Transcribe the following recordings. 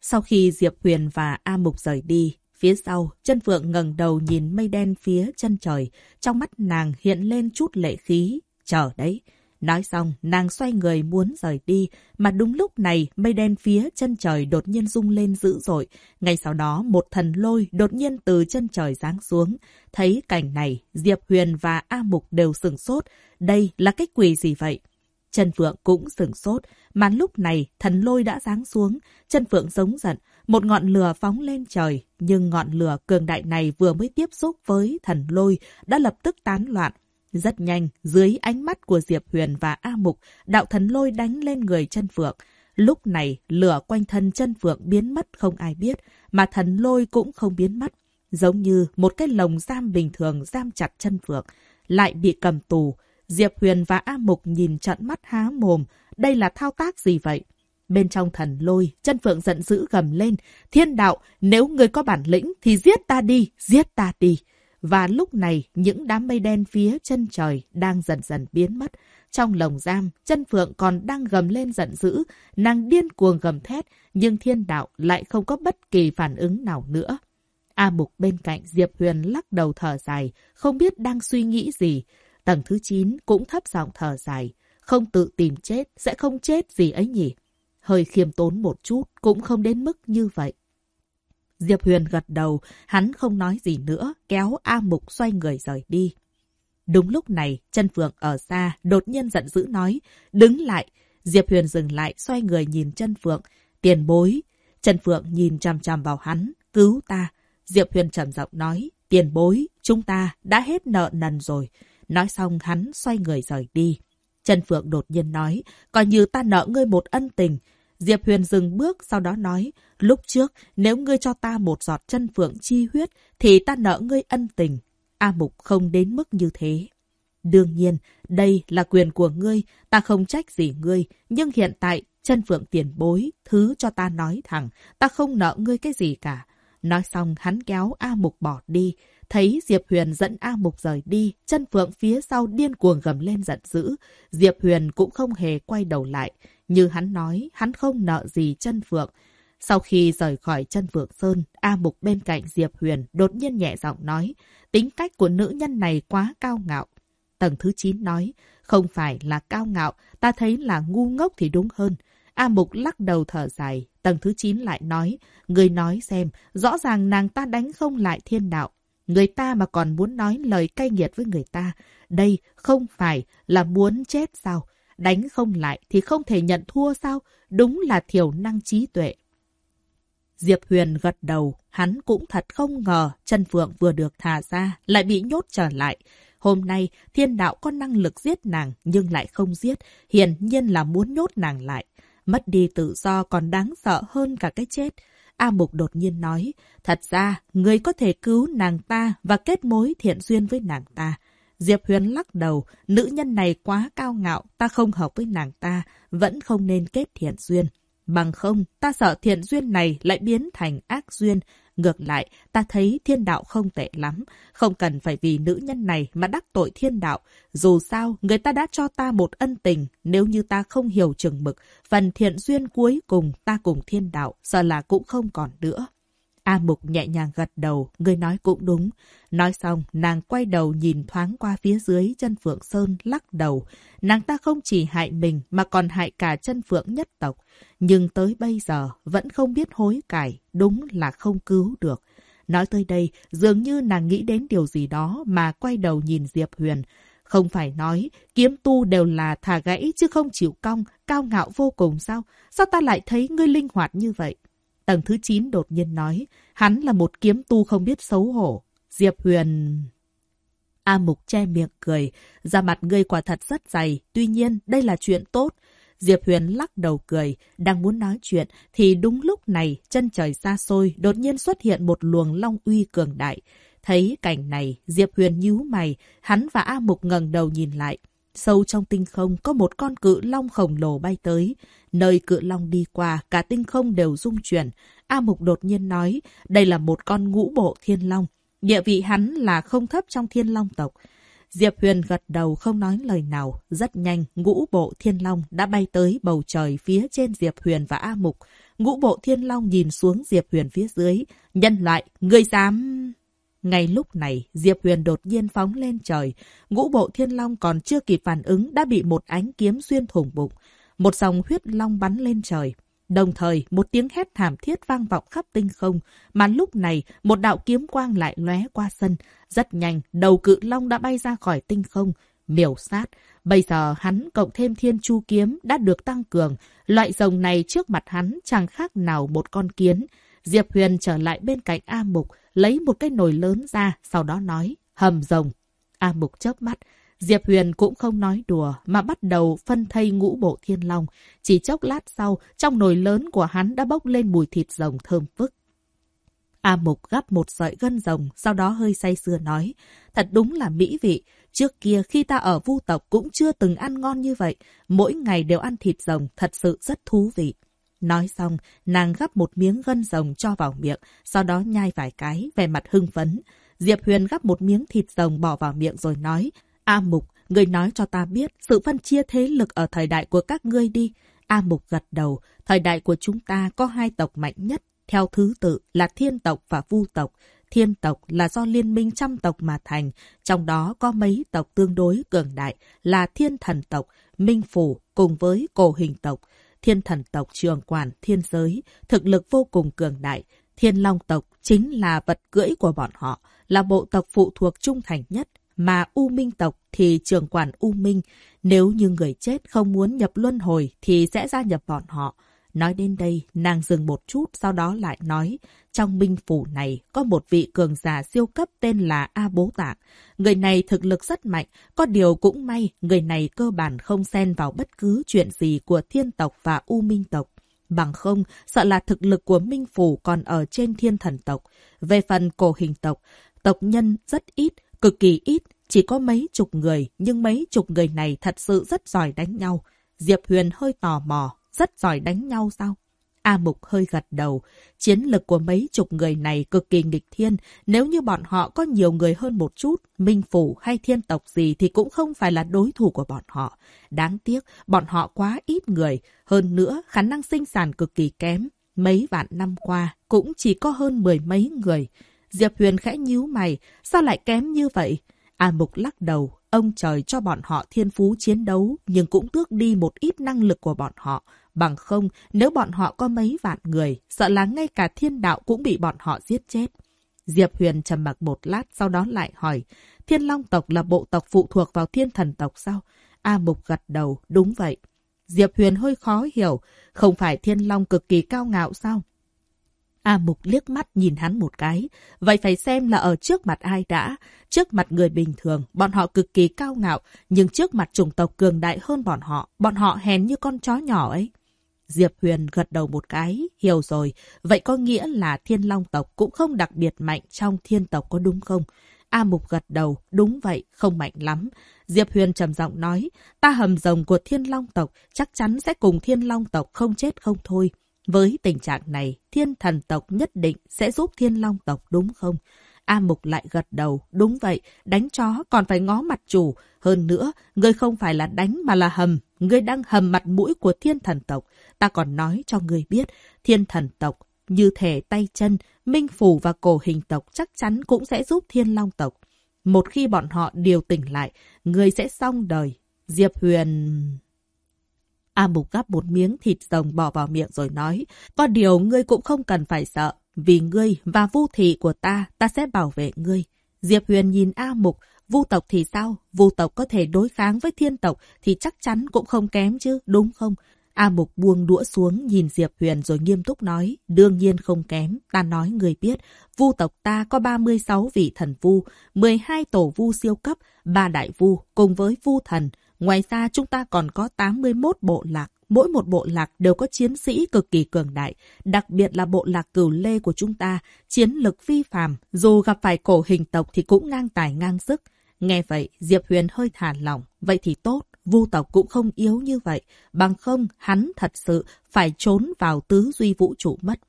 Sau khi Diệp Huyền và A Mục rời đi, phía sau, chân Phượng ngẩng đầu nhìn mây đen phía chân trời, trong mắt nàng hiện lên chút lệ khí. Chờ đấy! Nói xong, nàng xoay người muốn rời đi, mà đúng lúc này mây đen phía chân trời đột nhiên rung lên dữ dội. Ngay sau đó, một thần lôi đột nhiên từ chân trời giáng xuống. Thấy cảnh này, Diệp Huyền và A Mục đều sừng sốt. Đây là cái quỷ gì vậy? Chân Phượng cũng sừng sốt, mà lúc này thần lôi đã giáng xuống. Chân Phượng giống giận, một ngọn lửa phóng lên trời. Nhưng ngọn lửa cường đại này vừa mới tiếp xúc với thần lôi đã lập tức tán loạn. Rất nhanh, dưới ánh mắt của Diệp Huyền và A Mục, đạo thần lôi đánh lên người chân Phượng. Lúc này, lửa quanh thân chân Phượng biến mất không ai biết, mà thần lôi cũng không biến mất. Giống như một cái lồng giam bình thường giam chặt chân Phượng, lại bị cầm tù. Diệp Huyền và A Mục nhìn trận mắt há mồm. Đây là thao tác gì vậy? Bên trong thần lôi, chân Phượng giận dữ gầm lên. Thiên đạo, nếu người có bản lĩnh thì giết ta đi, giết ta đi. Và lúc này, những đám mây đen phía chân trời đang dần dần biến mất. Trong lồng giam, chân phượng còn đang gầm lên giận dữ, nàng điên cuồng gầm thét, nhưng thiên đạo lại không có bất kỳ phản ứng nào nữa. A Mục bên cạnh Diệp Huyền lắc đầu thở dài, không biết đang suy nghĩ gì. Tầng thứ 9 cũng thấp giọng thở dài, không tự tìm chết, sẽ không chết gì ấy nhỉ. Hơi khiêm tốn một chút, cũng không đến mức như vậy. Diệp Huyền gật đầu, hắn không nói gì nữa, kéo A Mục xoay người rời đi. Đúng lúc này, chân Phượng ở xa, đột nhiên giận dữ nói, đứng lại. Diệp Huyền dừng lại, xoay người nhìn chân Phượng, tiền bối. Chân Phượng nhìn chằm chằm vào hắn, cứu ta. Diệp Huyền trầm giọng nói, tiền bối, chúng ta đã hết nợ nần rồi. Nói xong hắn xoay người rời đi. Trần Phượng đột nhiên nói, coi như ta nợ ngươi một ân tình, Diệp Huyền dừng bước, sau đó nói, lúc trước, nếu ngươi cho ta một giọt chân phượng chi huyết, thì ta nợ ngươi ân tình. A Mục không đến mức như thế. Đương nhiên, đây là quyền của ngươi, ta không trách gì ngươi, nhưng hiện tại, chân phượng tiền bối, thứ cho ta nói thẳng, ta không nợ ngươi cái gì cả. Nói xong, hắn kéo A Mục bỏ đi. Thấy Diệp Huyền dẫn A Mục rời đi, chân phượng phía sau điên cuồng gầm lên giận dữ. Diệp Huyền cũng không hề quay đầu lại. Như hắn nói, hắn không nợ gì chân phượng. Sau khi rời khỏi chân phượng sơn, A Mục bên cạnh Diệp Huyền đột nhiên nhẹ giọng nói, tính cách của nữ nhân này quá cao ngạo. Tầng thứ 9 nói, không phải là cao ngạo, ta thấy là ngu ngốc thì đúng hơn. A Mục lắc đầu thở dài, tầng thứ 9 lại nói, người nói xem, rõ ràng nàng ta đánh không lại thiên đạo. Người ta mà còn muốn nói lời cay nghiệt với người ta, đây không phải là muốn chết sao? Đánh không lại thì không thể nhận thua sao? Đúng là thiểu năng trí tuệ. Diệp Huyền gật đầu, hắn cũng thật không ngờ chân Phượng vừa được thả ra, lại bị nhốt trở lại. Hôm nay, thiên đạo có năng lực giết nàng, nhưng lại không giết, hiển nhiên là muốn nhốt nàng lại. Mất đi tự do còn đáng sợ hơn cả cái chết. A Mục đột nhiên nói, thật ra, người có thể cứu nàng ta và kết mối thiện duyên với nàng ta. Diệp Huyền lắc đầu, nữ nhân này quá cao ngạo, ta không hợp với nàng ta, vẫn không nên kết thiện duyên. Bằng không, ta sợ thiện duyên này lại biến thành ác duyên. Ngược lại, ta thấy thiên đạo không tệ lắm, không cần phải vì nữ nhân này mà đắc tội thiên đạo. Dù sao, người ta đã cho ta một ân tình, nếu như ta không hiểu chừng mực, phần thiện duyên cuối cùng ta cùng thiên đạo, sợ là cũng không còn nữa. A Mục nhẹ nhàng gật đầu, người nói cũng đúng. Nói xong, nàng quay đầu nhìn thoáng qua phía dưới chân Phượng Sơn, lắc đầu. Nàng ta không chỉ hại mình mà còn hại cả chân Phượng nhất tộc. Nhưng tới bây giờ vẫn không biết hối cải, đúng là không cứu được. Nói tới đây, dường như nàng nghĩ đến điều gì đó mà quay đầu nhìn Diệp Huyền. Không phải nói, kiếm tu đều là thả gãy chứ không chịu cong, cao ngạo vô cùng sao? Sao ta lại thấy ngươi linh hoạt như vậy? Tầng thứ 9 đột nhiên nói, hắn là một kiếm tu không biết xấu hổ. Diệp Huyền... A Mục che miệng cười, da mặt ngươi quả thật rất dày, tuy nhiên đây là chuyện tốt. Diệp Huyền lắc đầu cười, đang muốn nói chuyện, thì đúng lúc này, chân trời xa xôi, đột nhiên xuất hiện một luồng long uy cường đại. Thấy cảnh này, Diệp Huyền nhíu mày, hắn và A Mục ngẩng đầu nhìn lại. Sâu trong tinh không có một con cự long khổng lồ bay tới. Nơi cự long đi qua, cả tinh không đều rung chuyển. A Mục đột nhiên nói, đây là một con ngũ bộ thiên long. Địa vị hắn là không thấp trong thiên long tộc. Diệp Huyền gật đầu không nói lời nào. Rất nhanh, ngũ bộ thiên long đã bay tới bầu trời phía trên Diệp Huyền và A Mục. Ngũ bộ thiên long nhìn xuống Diệp Huyền phía dưới. Nhân loại, ngươi dám... Ngay lúc này, Diệp Huyền đột nhiên phóng lên trời. Ngũ bộ thiên long còn chưa kịp phản ứng đã bị một ánh kiếm xuyên thủng bụng. Một dòng huyết long bắn lên trời. Đồng thời, một tiếng hét thảm thiết vang vọng khắp tinh không, mà lúc này, một đạo kiếm quang lại lóe qua sân. Rất nhanh, đầu cự long đã bay ra khỏi tinh không, miểu sát. Bây giờ hắn cộng thêm thiên chu kiếm đã được tăng cường. Loại rồng này trước mặt hắn chẳng khác nào một con kiến. Diệp Huyền trở lại bên cạnh A Mục, lấy một cái nồi lớn ra, sau đó nói, hầm rồng. A Mục chớp mắt, Diệp Huyền cũng không nói đùa mà bắt đầu phân thây ngũ bộ thiên long. Chỉ chốc lát sau, trong nồi lớn của hắn đã bốc lên mùi thịt rồng thơm phức. A Mục gắp một sợi gân rồng, sau đó hơi say sưa nói. Thật đúng là mỹ vị. Trước kia khi ta ở vu tộc cũng chưa từng ăn ngon như vậy. Mỗi ngày đều ăn thịt rồng, thật sự rất thú vị. Nói xong, nàng gắp một miếng gân rồng cho vào miệng, sau đó nhai vài cái, về mặt hưng phấn. Diệp Huyền gắp một miếng thịt rồng bỏ vào miệng rồi nói, A Mục, người nói cho ta biết sự phân chia thế lực ở thời đại của các ngươi đi. A Mục gật đầu, thời đại của chúng ta có hai tộc mạnh nhất, theo thứ tự là thiên tộc và vu tộc. Thiên tộc là do liên minh trăm tộc mà thành, trong đó có mấy tộc tương đối cường đại là thiên thần tộc, minh phủ cùng với cổ hình tộc. Thiên thần tộc trường quản thiên giới, thực lực vô cùng cường đại. Thiên long tộc chính là vật cưỡi của bọn họ, là bộ tộc phụ thuộc trung thành nhất mà U Minh tộc thì trưởng quản U Minh. Nếu như người chết không muốn nhập luân hồi thì sẽ gia nhập bọn họ. Nói đến đây, nàng dừng một chút, sau đó lại nói, trong minh phủ này có một vị cường giả siêu cấp tên là A Bố Tạng. Người này thực lực rất mạnh, có điều cũng may, người này cơ bản không xen vào bất cứ chuyện gì của thiên tộc và U Minh tộc. Bằng không, sợ là thực lực của Minh Phủ còn ở trên thiên thần tộc. Về phần cổ hình tộc, tộc nhân rất ít, Cực kỳ ít, chỉ có mấy chục người, nhưng mấy chục người này thật sự rất giỏi đánh nhau. Diệp Huyền hơi tò mò, rất giỏi đánh nhau sao? A Mục hơi gật đầu. Chiến lực của mấy chục người này cực kỳ nghịch thiên. Nếu như bọn họ có nhiều người hơn một chút, minh phủ hay thiên tộc gì thì cũng không phải là đối thủ của bọn họ. Đáng tiếc, bọn họ quá ít người. Hơn nữa, khả năng sinh sản cực kỳ kém. Mấy vạn năm qua, cũng chỉ có hơn mười mấy người. Diệp Huyền khẽ nhíu mày, sao lại kém như vậy? A Mục lắc đầu, ông trời cho bọn họ thiên phú chiến đấu, nhưng cũng tước đi một ít năng lực của bọn họ. Bằng không, nếu bọn họ có mấy vạn người, sợ là ngay cả thiên đạo cũng bị bọn họ giết chết. Diệp Huyền trầm mặc một lát, sau đó lại hỏi, thiên long tộc là bộ tộc phụ thuộc vào thiên thần tộc sao? A Mục gật đầu, đúng vậy. Diệp Huyền hơi khó hiểu, không phải thiên long cực kỳ cao ngạo sao? A Mục liếc mắt nhìn hắn một cái. Vậy phải xem là ở trước mặt ai đã. Trước mặt người bình thường, bọn họ cực kỳ cao ngạo. Nhưng trước mặt chủng tộc cường đại hơn bọn họ, bọn họ hèn như con chó nhỏ ấy. Diệp Huyền gật đầu một cái, hiểu rồi. Vậy có nghĩa là thiên long tộc cũng không đặc biệt mạnh trong thiên tộc có đúng không? A Mục gật đầu, đúng vậy, không mạnh lắm. Diệp Huyền trầm giọng nói, ta hầm rồng của thiên long tộc chắc chắn sẽ cùng thiên long tộc không chết không thôi. Với tình trạng này, thiên thần tộc nhất định sẽ giúp thiên long tộc đúng không? A Mục lại gật đầu, đúng vậy, đánh chó còn phải ngó mặt chủ. Hơn nữa, ngươi không phải là đánh mà là hầm, ngươi đang hầm mặt mũi của thiên thần tộc. Ta còn nói cho ngươi biết, thiên thần tộc, như thể tay chân, minh phủ và cổ hình tộc chắc chắn cũng sẽ giúp thiên long tộc. Một khi bọn họ điều tỉnh lại, ngươi sẽ xong đời. Diệp Huyền... A Mục gắp một miếng thịt rồng bỏ vào miệng rồi nói, có điều ngươi cũng không cần phải sợ, vì ngươi và vu thị của ta, ta sẽ bảo vệ ngươi. Diệp Huyền nhìn A Mục, vu tộc thì sao? Vu tộc có thể đối kháng với thiên tộc thì chắc chắn cũng không kém chứ, đúng không? A Mục buông đũa xuống nhìn Diệp Huyền rồi nghiêm túc nói, đương nhiên không kém, ta nói người biết, vu tộc ta có 36 vị thần vu, 12 tổ vu siêu cấp, ba đại vu cùng với vu thần, Ngoài ra chúng ta còn có 81 bộ lạc, mỗi một bộ lạc đều có chiến sĩ cực kỳ cường đại, đặc biệt là bộ lạc cửu lê của chúng ta, chiến lực phi phàm, dù gặp phải cổ hình tộc thì cũng ngang tài ngang sức. Nghe vậy, Diệp Huyền hơi thả lỏng, vậy thì tốt, vu tộc cũng không yếu như vậy, bằng không hắn thật sự phải trốn vào tứ duy vũ trụ mất.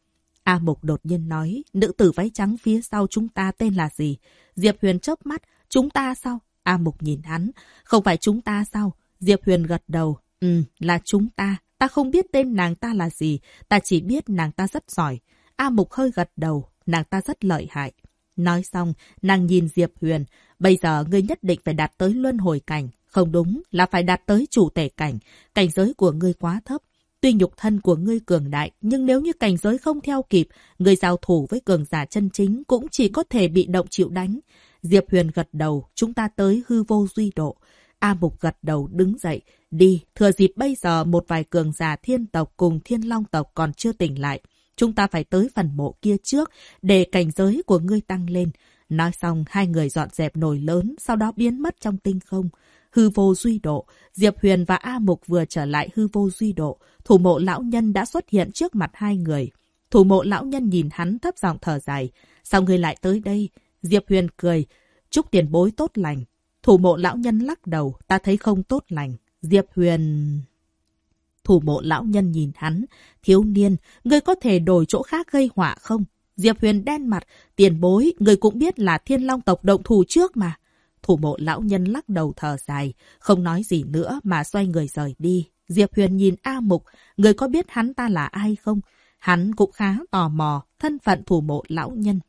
A Mục đột nhiên nói, nữ tử váy trắng phía sau chúng ta tên là gì? Diệp Huyền chớp mắt, chúng ta sao? A Mục nhìn hắn, không phải chúng ta sao? Diệp Huyền gật đầu, ừ, là chúng ta. Ta không biết tên nàng ta là gì, ta chỉ biết nàng ta rất giỏi. A Mục hơi gật đầu, nàng ta rất lợi hại. Nói xong, nàng nhìn Diệp Huyền, bây giờ ngươi nhất định phải đạt tới luân hồi cảnh. Không đúng, là phải đạt tới chủ tể cảnh. Cảnh giới của ngươi quá thấp. Tuy nhục thân của ngươi cường đại, nhưng nếu như cảnh giới không theo kịp, ngươi giao thủ với cường giả chân chính cũng chỉ có thể bị động chịu đánh. Diệp Huyền gật đầu, chúng ta tới hư vô duy độ. A Mục gật đầu đứng dậy, đi, thừa dịp bây giờ một vài cường giả thiên tộc cùng thiên long tộc còn chưa tỉnh lại. Chúng ta phải tới phần mộ kia trước, để cảnh giới của ngươi tăng lên. Nói xong, hai người dọn dẹp nồi lớn, sau đó biến mất trong tinh không. Hư vô duy độ, Diệp Huyền và A Mục vừa trở lại hư vô duy độ, thủ mộ lão nhân đã xuất hiện trước mặt hai người. Thủ mộ lão nhân nhìn hắn thấp giọng thở dài. Sao ngươi lại tới đây? Diệp Huyền cười. Chúc tiền bối tốt lành. Thủ mộ lão nhân lắc đầu, ta thấy không tốt lành. Diệp Huyền... Thủ mộ lão nhân nhìn hắn. Thiếu niên, ngươi có thể đổi chỗ khác gây họa không? Diệp Huyền đen mặt. Tiền bối, người cũng biết là thiên long tộc động thủ trước mà. Thủ mộ lão nhân lắc đầu thở dài, không nói gì nữa mà xoay người rời đi. Diệp Huyền nhìn A Mục, người có biết hắn ta là ai không? Hắn cũng khá tò mò, thân phận thủ mộ lão nhân.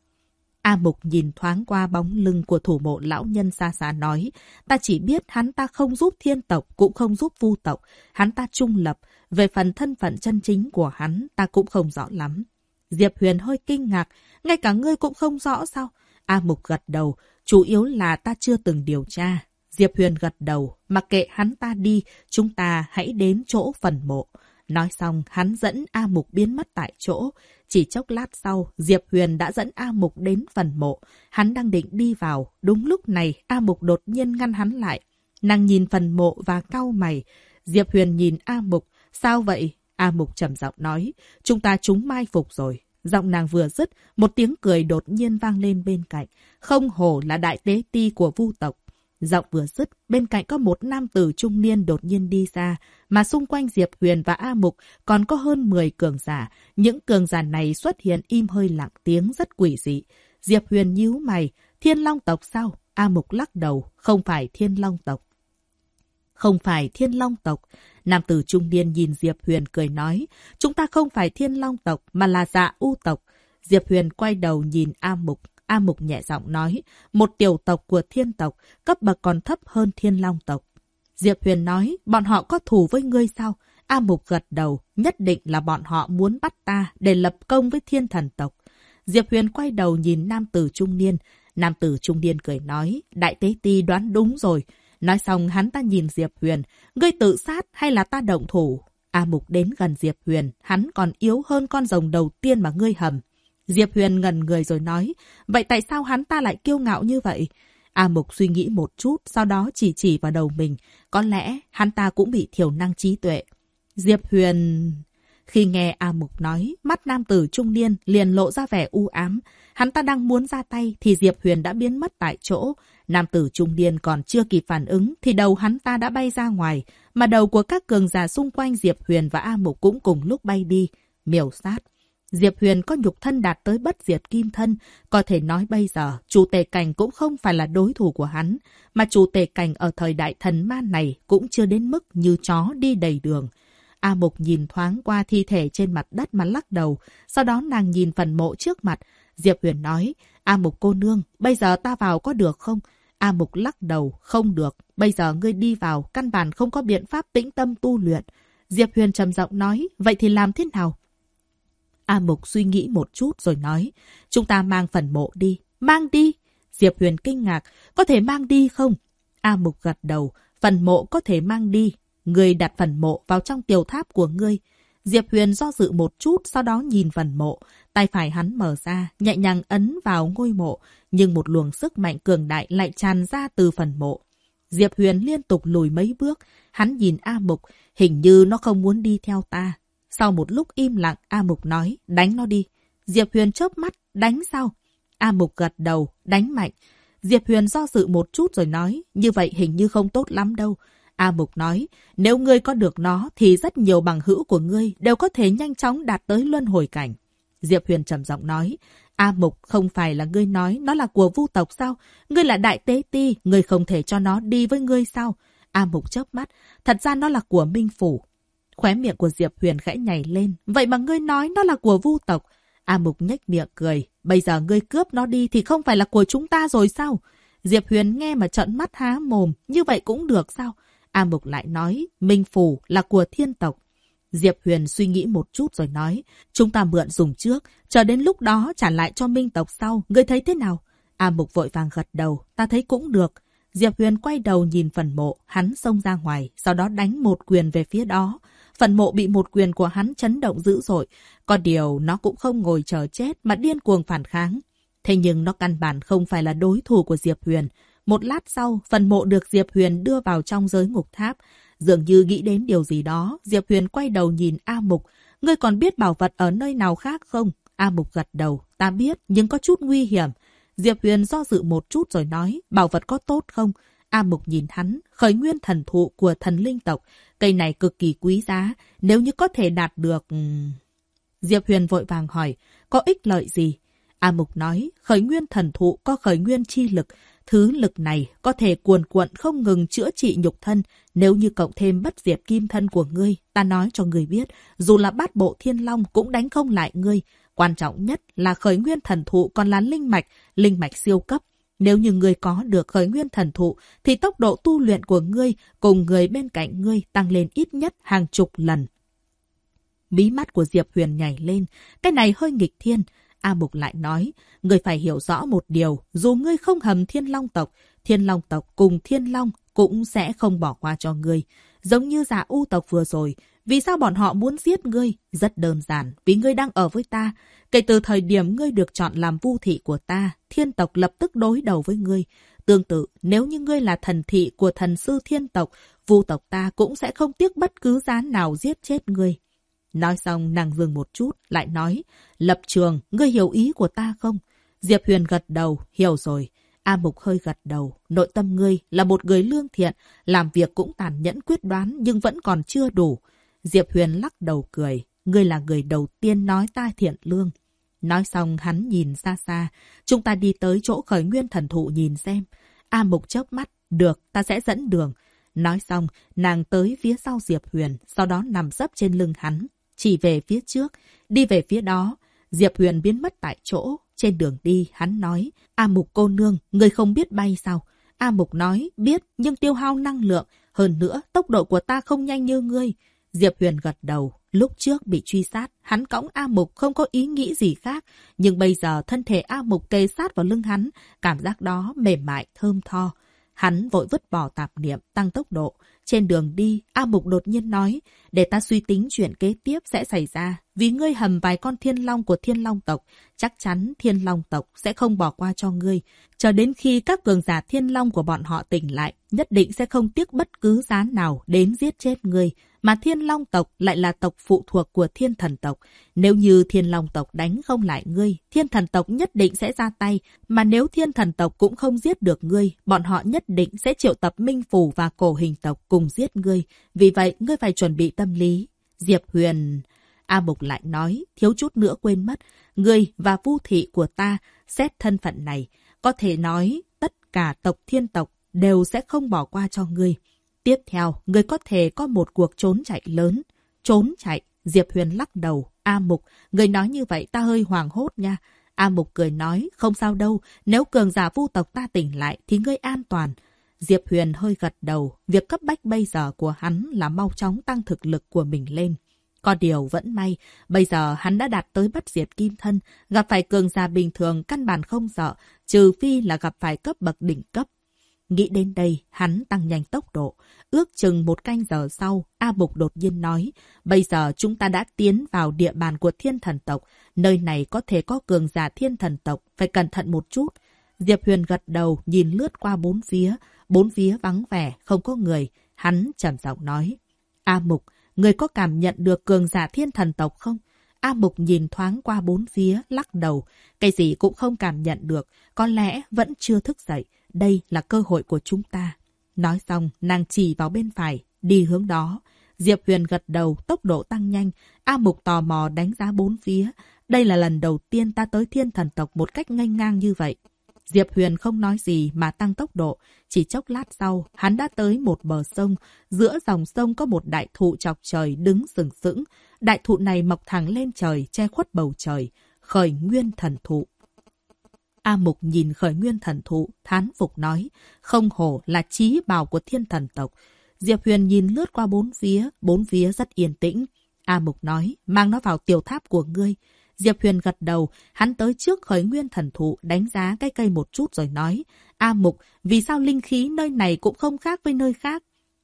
A Mục nhìn thoáng qua bóng lưng của thủ mộ lão nhân xa xa nói, ta chỉ biết hắn ta không giúp thiên tộc, cũng không giúp vu tộc, hắn ta trung lập, về phần thân phận chân chính của hắn ta cũng không rõ lắm. Diệp Huyền hơi kinh ngạc, ngay cả ngươi cũng không rõ sao? A Mục gật đầu, chủ yếu là ta chưa từng điều tra. Diệp Huyền gật đầu, mặc kệ hắn ta đi, chúng ta hãy đến chỗ phần mộ. Nói xong, hắn dẫn A Mục biến mất tại chỗ. Chỉ chốc lát sau, Diệp Huyền đã dẫn A Mục đến phần mộ. Hắn đang định đi vào. Đúng lúc này, A Mục đột nhiên ngăn hắn lại. Nàng nhìn phần mộ và cau mày. Diệp Huyền nhìn A Mục. Sao vậy? A Mục trầm giọng nói. Chúng ta trúng mai phục rồi. Giọng nàng vừa dứt, một tiếng cười đột nhiên vang lên bên cạnh. Không hổ là đại tế ti của vu tộc. Giọng vừa dứt, bên cạnh có một nam tử trung niên đột nhiên đi ra, mà xung quanh Diệp Huyền và A Mục còn có hơn 10 cường giả. Những cường giả này xuất hiện im hơi lặng tiếng rất quỷ dị. Diệp Huyền nhíu mày, thiên long tộc sao? A Mục lắc đầu, không phải thiên long tộc. Không phải thiên long tộc. Nam tử trung niên nhìn Diệp Huyền cười nói, chúng ta không phải thiên long tộc mà là dạ u tộc. Diệp Huyền quay đầu nhìn A Mục, A Mục nhẹ giọng nói, một tiểu tộc của thiên tộc, cấp bậc còn thấp hơn thiên long tộc. Diệp Huyền nói, bọn họ có thù với ngươi sao? A Mục gật đầu, nhất định là bọn họ muốn bắt ta để lập công với thiên thần tộc. Diệp Huyền quay đầu nhìn nam tử trung niên. Nam tử trung niên cười nói, đại tế ti đoán đúng rồi. Nói xong hắn ta nhìn Diệp Huyền, ngươi tự sát hay là ta động thủ? A Mục đến gần Diệp Huyền, hắn còn yếu hơn con rồng đầu tiên mà ngươi hầm. Diệp Huyền ngần người rồi nói, vậy tại sao hắn ta lại kiêu ngạo như vậy? A Mục suy nghĩ một chút, sau đó chỉ chỉ vào đầu mình. Có lẽ hắn ta cũng bị thiểu năng trí tuệ. Diệp Huyền... Khi nghe A Mục nói, mắt nam tử trung niên liền lộ ra vẻ u ám. Hắn ta đang muốn ra tay thì Diệp Huyền đã biến mất tại chỗ. Nam tử trung niên còn chưa kịp phản ứng thì đầu hắn ta đã bay ra ngoài. Mà đầu của các cường giả xung quanh Diệp Huyền và A Mục cũng cùng lúc bay đi. Miểu sát. Diệp Huyền có nhục thân đạt tới bất diệt kim thân, có thể nói bây giờ chủ tề cảnh cũng không phải là đối thủ của hắn, mà chủ tề cảnh ở thời đại thần ma này cũng chưa đến mức như chó đi đầy đường. A Mục nhìn thoáng qua thi thể trên mặt đất mà lắc đầu, sau đó nàng nhìn phần mộ trước mặt. Diệp Huyền nói, A Mục cô nương, bây giờ ta vào có được không? A Mục lắc đầu, không được, bây giờ ngươi đi vào, căn bản không có biện pháp tĩnh tâm tu luyện. Diệp Huyền trầm giọng nói, vậy thì làm thế nào? A Mục suy nghĩ một chút rồi nói, chúng ta mang phần mộ đi. Mang đi. Diệp Huyền kinh ngạc, có thể mang đi không? A Mục gật đầu, phần mộ có thể mang đi. Ngươi đặt phần mộ vào trong tiểu tháp của ngươi. Diệp Huyền do dự một chút, sau đó nhìn phần mộ. Tay phải hắn mở ra, nhẹ nhàng ấn vào ngôi mộ, nhưng một luồng sức mạnh cường đại lại tràn ra từ phần mộ. Diệp Huyền liên tục lùi mấy bước. Hắn nhìn A Mục, hình như nó không muốn đi theo ta. Sau một lúc im lặng, A Mục nói, đánh nó đi. Diệp Huyền chớp mắt, đánh sao? A Mục gật đầu, đánh mạnh. Diệp Huyền do dự một chút rồi nói, như vậy hình như không tốt lắm đâu. A Mục nói, nếu ngươi có được nó thì rất nhiều bằng hữu của ngươi đều có thể nhanh chóng đạt tới luân hồi cảnh. Diệp Huyền trầm giọng nói, A Mục không phải là ngươi nói nó là của vu tộc sao? Ngươi là đại tế ti, ngươi không thể cho nó đi với ngươi sao? A Mục chớp mắt, thật ra nó là của Minh Phủ. Khóe miệng của Diệp Huyền khẽ nhảy lên, vậy mà ngươi nói nó là của vu tộc. A Mục nhếch miệng cười, bây giờ ngươi cướp nó đi thì không phải là của chúng ta rồi sao? Diệp Huyền nghe mà trợn mắt há mồm, như vậy cũng được sao? A Mục lại nói, Minh Phủ là của thiên tộc. Diệp Huyền suy nghĩ một chút rồi nói, chúng ta mượn dùng trước, chờ đến lúc đó trả lại cho Minh tộc sau, ngươi thấy thế nào? A Mục vội vàng gật đầu, ta thấy cũng được. Diệp Huyền quay đầu nhìn phần mộ, hắn xông ra ngoài, sau đó đánh một quyền về phía đó. Phần mộ bị một quyền của hắn chấn động dữ dội, có điều nó cũng không ngồi chờ chết mà điên cuồng phản kháng. Thế nhưng nó căn bản không phải là đối thủ của Diệp Huyền. Một lát sau, phần mộ được Diệp Huyền đưa vào trong giới ngục tháp. Dường như nghĩ đến điều gì đó, Diệp Huyền quay đầu nhìn A Mục. Ngươi còn biết bảo vật ở nơi nào khác không? A Mục gật đầu. Ta biết, nhưng có chút nguy hiểm. Diệp Huyền do dự một chút rồi nói, bảo vật có tốt không? A Mục nhìn hắn, khởi nguyên thần thụ của thần linh tộc. Cây này cực kỳ quý giá, nếu như có thể đạt được... Ừ. Diệp Huyền vội vàng hỏi, có ích lợi gì? A Mục nói, khởi nguyên thần thụ có khởi nguyên chi lực, Thứ lực này có thể cuồn cuộn không ngừng chữa trị nhục thân. Nếu như cộng thêm bất diệt kim thân của ngươi, ta nói cho ngươi biết, dù là bát bộ thiên long cũng đánh không lại ngươi. Quan trọng nhất là khởi nguyên thần thụ còn là linh mạch, linh mạch siêu cấp. Nếu như ngươi có được khởi nguyên thần thụ, thì tốc độ tu luyện của ngươi cùng người bên cạnh ngươi tăng lên ít nhất hàng chục lần. Mí mắt của Diệp Huyền nhảy lên. Cái này hơi nghịch thiên. A Mục lại nói, ngươi phải hiểu rõ một điều, dù ngươi không hầm thiên long tộc, thiên long tộc cùng thiên long cũng sẽ không bỏ qua cho ngươi. Giống như giả u tộc vừa rồi, vì sao bọn họ muốn giết ngươi? Rất đơn giản, vì ngươi đang ở với ta. Kể từ thời điểm ngươi được chọn làm vu thị của ta, thiên tộc lập tức đối đầu với ngươi. Tương tự, nếu như ngươi là thần thị của thần sư thiên tộc, vu tộc ta cũng sẽ không tiếc bất cứ giá nào giết chết ngươi. Nói xong nàng dừng một chút, lại nói, lập trường, ngươi hiểu ý của ta không? Diệp Huyền gật đầu, hiểu rồi. A Mục hơi gật đầu, nội tâm ngươi là một người lương thiện, làm việc cũng tàn nhẫn quyết đoán nhưng vẫn còn chưa đủ. Diệp Huyền lắc đầu cười, ngươi là người đầu tiên nói ta thiện lương. Nói xong hắn nhìn xa xa, chúng ta đi tới chỗ khởi nguyên thần thụ nhìn xem. A Mục chớp mắt, được, ta sẽ dẫn đường. Nói xong, nàng tới phía sau Diệp Huyền, sau đó nằm sấp trên lưng hắn, chỉ về phía trước, đi về phía đó. Diệp Huyền biến mất tại chỗ. Trên đường đi, hắn nói, A Mục cô nương, người không biết bay sao? A Mục nói, biết, nhưng tiêu hao năng lượng. Hơn nữa, tốc độ của ta không nhanh như ngươi. Diệp Huyền gật đầu. Lúc trước bị truy sát, hắn cõng A Mục không có ý nghĩ gì khác. Nhưng bây giờ thân thể A Mục kề sát vào lưng hắn, cảm giác đó mềm mại, thơm tho. Hắn vội vứt bỏ tạp niệm, tăng tốc độ. Trên đường đi, A Mục đột nhiên nói, để ta suy tính chuyện kế tiếp sẽ xảy ra. Vì ngươi hầm vài con thiên long của thiên long tộc, chắc chắn thiên long tộc sẽ không bỏ qua cho ngươi. Cho đến khi các cường giả thiên long của bọn họ tỉnh lại, nhất định sẽ không tiếc bất cứ giá nào đến giết chết ngươi. Mà thiên long tộc lại là tộc phụ thuộc của thiên thần tộc. Nếu như thiên long tộc đánh không lại ngươi, thiên thần tộc nhất định sẽ ra tay. Mà nếu thiên thần tộc cũng không giết được ngươi, bọn họ nhất định sẽ triệu tập minh phủ và cổ hình tộc cùng giết ngươi. Vì vậy, ngươi phải chuẩn bị tâm lý. Diệp Huyền... A Mục lại nói, thiếu chút nữa quên mất, ngươi và vu thị của ta xét thân phận này, có thể nói tất cả tộc thiên tộc đều sẽ không bỏ qua cho ngươi. Tiếp theo, người có thể có một cuộc trốn chạy lớn. Trốn chạy, Diệp Huyền lắc đầu. A Mục, người nói như vậy ta hơi hoảng hốt nha. A Mục cười nói, không sao đâu, nếu cường giả vu tộc ta tỉnh lại thì ngươi an toàn. Diệp Huyền hơi gật đầu, việc cấp bách bây giờ của hắn là mau chóng tăng thực lực của mình lên. Có điều vẫn may, bây giờ hắn đã đạt tới bất diệt kim thân, gặp phải cường giả bình thường căn bản không sợ, trừ phi là gặp phải cấp bậc đỉnh cấp. Nghĩ đến đây, hắn tăng nhanh tốc độ. Ước chừng một canh giờ sau, A Bục đột nhiên nói, bây giờ chúng ta đã tiến vào địa bàn của thiên thần tộc. Nơi này có thể có cường giả thiên thần tộc, phải cẩn thận một chút. Diệp Huyền gật đầu, nhìn lướt qua bốn phía. Bốn phía vắng vẻ, không có người. Hắn trầm giọng nói. A Mục, người có cảm nhận được cường giả thiên thần tộc không? A Mục nhìn thoáng qua bốn phía, lắc đầu. Cái gì cũng không cảm nhận được. Có lẽ vẫn chưa thức dậy. Đây là cơ hội của chúng ta. Nói xong, nàng chỉ vào bên phải, đi hướng đó. Diệp Huyền gật đầu, tốc độ tăng nhanh. A Mục tò mò đánh giá bốn phía. Đây là lần đầu tiên ta tới thiên thần tộc một cách nganh ngang như vậy. Diệp Huyền không nói gì mà tăng tốc độ. Chỉ chốc lát sau, hắn đã tới một bờ sông. Giữa dòng sông có một đại thụ chọc trời đứng sừng sững. Đại thụ này mọc thẳng lên trời, che khuất bầu trời. Khởi nguyên thần thụ. A Mục nhìn khởi nguyên thần thụ, thán phục nói. Không hổ là trí bào của thiên thần tộc. Diệp Huyền nhìn lướt qua bốn phía, bốn phía rất yên tĩnh. A Mục nói, mang nó vào tiểu tháp của ngươi. Diệp Huyền gật đầu, hắn tới trước khởi nguyên thần thụ đánh giá cái cây một chút rồi nói. A Mục, vì sao linh khí nơi này cũng không khác với nơi khác?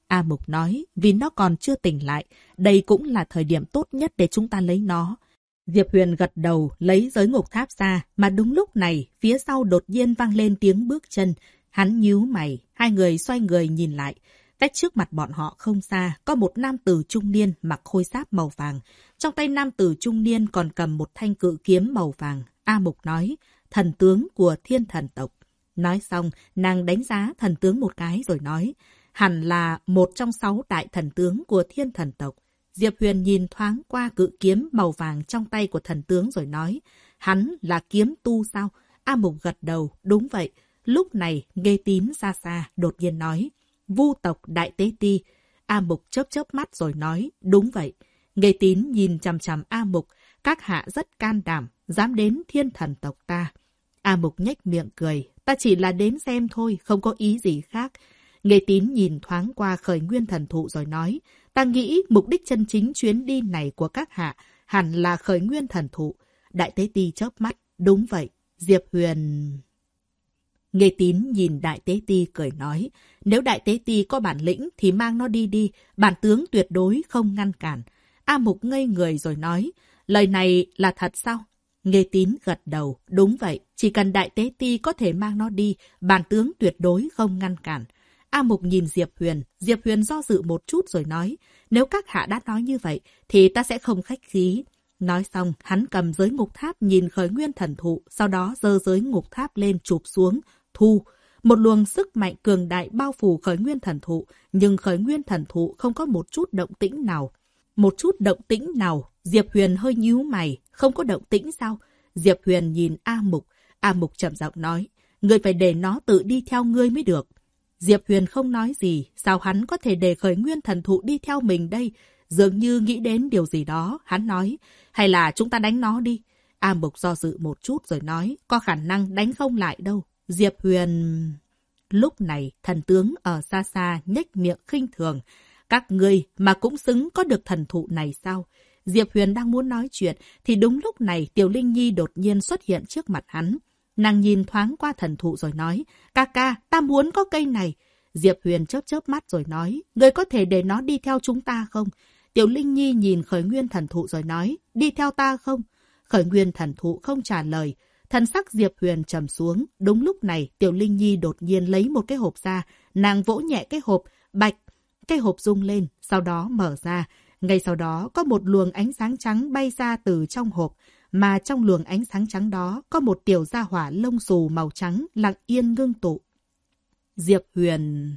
A Mục nói, vì nó còn chưa tỉnh lại, đây cũng là thời điểm tốt nhất để chúng ta lấy nó. Diệp Huyền gật đầu, lấy giới ngục tháp ra, mà đúng lúc này, phía sau đột nhiên vang lên tiếng bước chân. Hắn nhíu mày, hai người xoay người nhìn lại. Cách trước mặt bọn họ không xa, có một nam tử trung niên mặc khôi giáp màu vàng. Trong tay nam tử trung niên còn cầm một thanh cự kiếm màu vàng. A Mục nói, thần tướng của thiên thần tộc. Nói xong, nàng đánh giá thần tướng một cái rồi nói, hẳn là một trong sáu đại thần tướng của thiên thần tộc. Diệp Huyền nhìn thoáng qua cự kiếm màu vàng trong tay của thần tướng rồi nói, hắn là kiếm tu sao? A Mục gật đầu, đúng vậy. Lúc này, nghe tín xa xa, đột nhiên nói, vu tộc đại tế ti. A Mục chớp chớp mắt rồi nói, đúng vậy. Nghe tín nhìn chằm chằm A Mục, các hạ rất can đảm, dám đến thiên thần tộc ta. A Mục nhếch miệng cười, ta chỉ là đến xem thôi, không có ý gì khác. Nghe tín nhìn thoáng qua khởi nguyên thần thụ rồi nói, ta nghĩ mục đích chân chính chuyến đi này của các hạ hẳn là khởi nguyên thần thụ. Đại tế ti chớp mắt, đúng vậy, Diệp Huyền... Nghe tín nhìn đại tế ti cười nói, nếu đại tế ti có bản lĩnh thì mang nó đi đi, bản tướng tuyệt đối không ngăn cản. A Mục ngây người rồi nói, lời này là thật sao? Nghe tín gật đầu, đúng vậy, chỉ cần đại tế ti có thể mang nó đi, bản tướng tuyệt đối không ngăn cản. A Mục nhìn Diệp Huyền, Diệp Huyền do dự một chút rồi nói, nếu các hạ đã nói như vậy, thì ta sẽ không khách khí. Nói xong, hắn cầm giới ngục tháp nhìn khởi nguyên thần thụ, sau đó dơ giới ngục tháp lên chụp xuống, thu. Một luồng sức mạnh cường đại bao phủ khởi nguyên thần thụ, nhưng khởi nguyên thần thụ không có một chút động tĩnh nào. Một chút động tĩnh nào, Diệp Huyền hơi nhíu mày, không có động tĩnh sao? Diệp Huyền nhìn A Mục, A Mục chậm giọng nói, người phải để nó tự đi theo ngươi mới được. Diệp Huyền không nói gì, sao hắn có thể để khởi nguyên thần thụ đi theo mình đây? Dường như nghĩ đến điều gì đó, hắn nói, hay là chúng ta đánh nó đi. A Mục do dự một chút rồi nói, có khả năng đánh không lại đâu. Diệp Huyền... Lúc này, thần tướng ở xa xa nhếch miệng khinh thường. Các ngươi mà cũng xứng có được thần thụ này sao? Diệp Huyền đang muốn nói chuyện, thì đúng lúc này Tiểu Linh Nhi đột nhiên xuất hiện trước mặt hắn. Nàng nhìn thoáng qua thần thụ rồi nói, ca ca, ta muốn có cây này. Diệp Huyền chớp chớp mắt rồi nói, "Ngươi có thể để nó đi theo chúng ta không? Tiểu Linh Nhi nhìn khởi nguyên thần thụ rồi nói, đi theo ta không? Khởi nguyên thần thụ không trả lời. Thần sắc Diệp Huyền trầm xuống. Đúng lúc này, Tiểu Linh Nhi đột nhiên lấy một cái hộp ra. Nàng vỗ nhẹ cái hộp, bạch. Cái hộp rung lên, sau đó mở ra. Ngay sau đó, có một luồng ánh sáng trắng bay ra từ trong hộp. Mà trong luồng ánh sáng trắng đó, có một tiểu gia hỏa lông xù màu trắng lặng yên ngưng tụ. Diệp Huyền...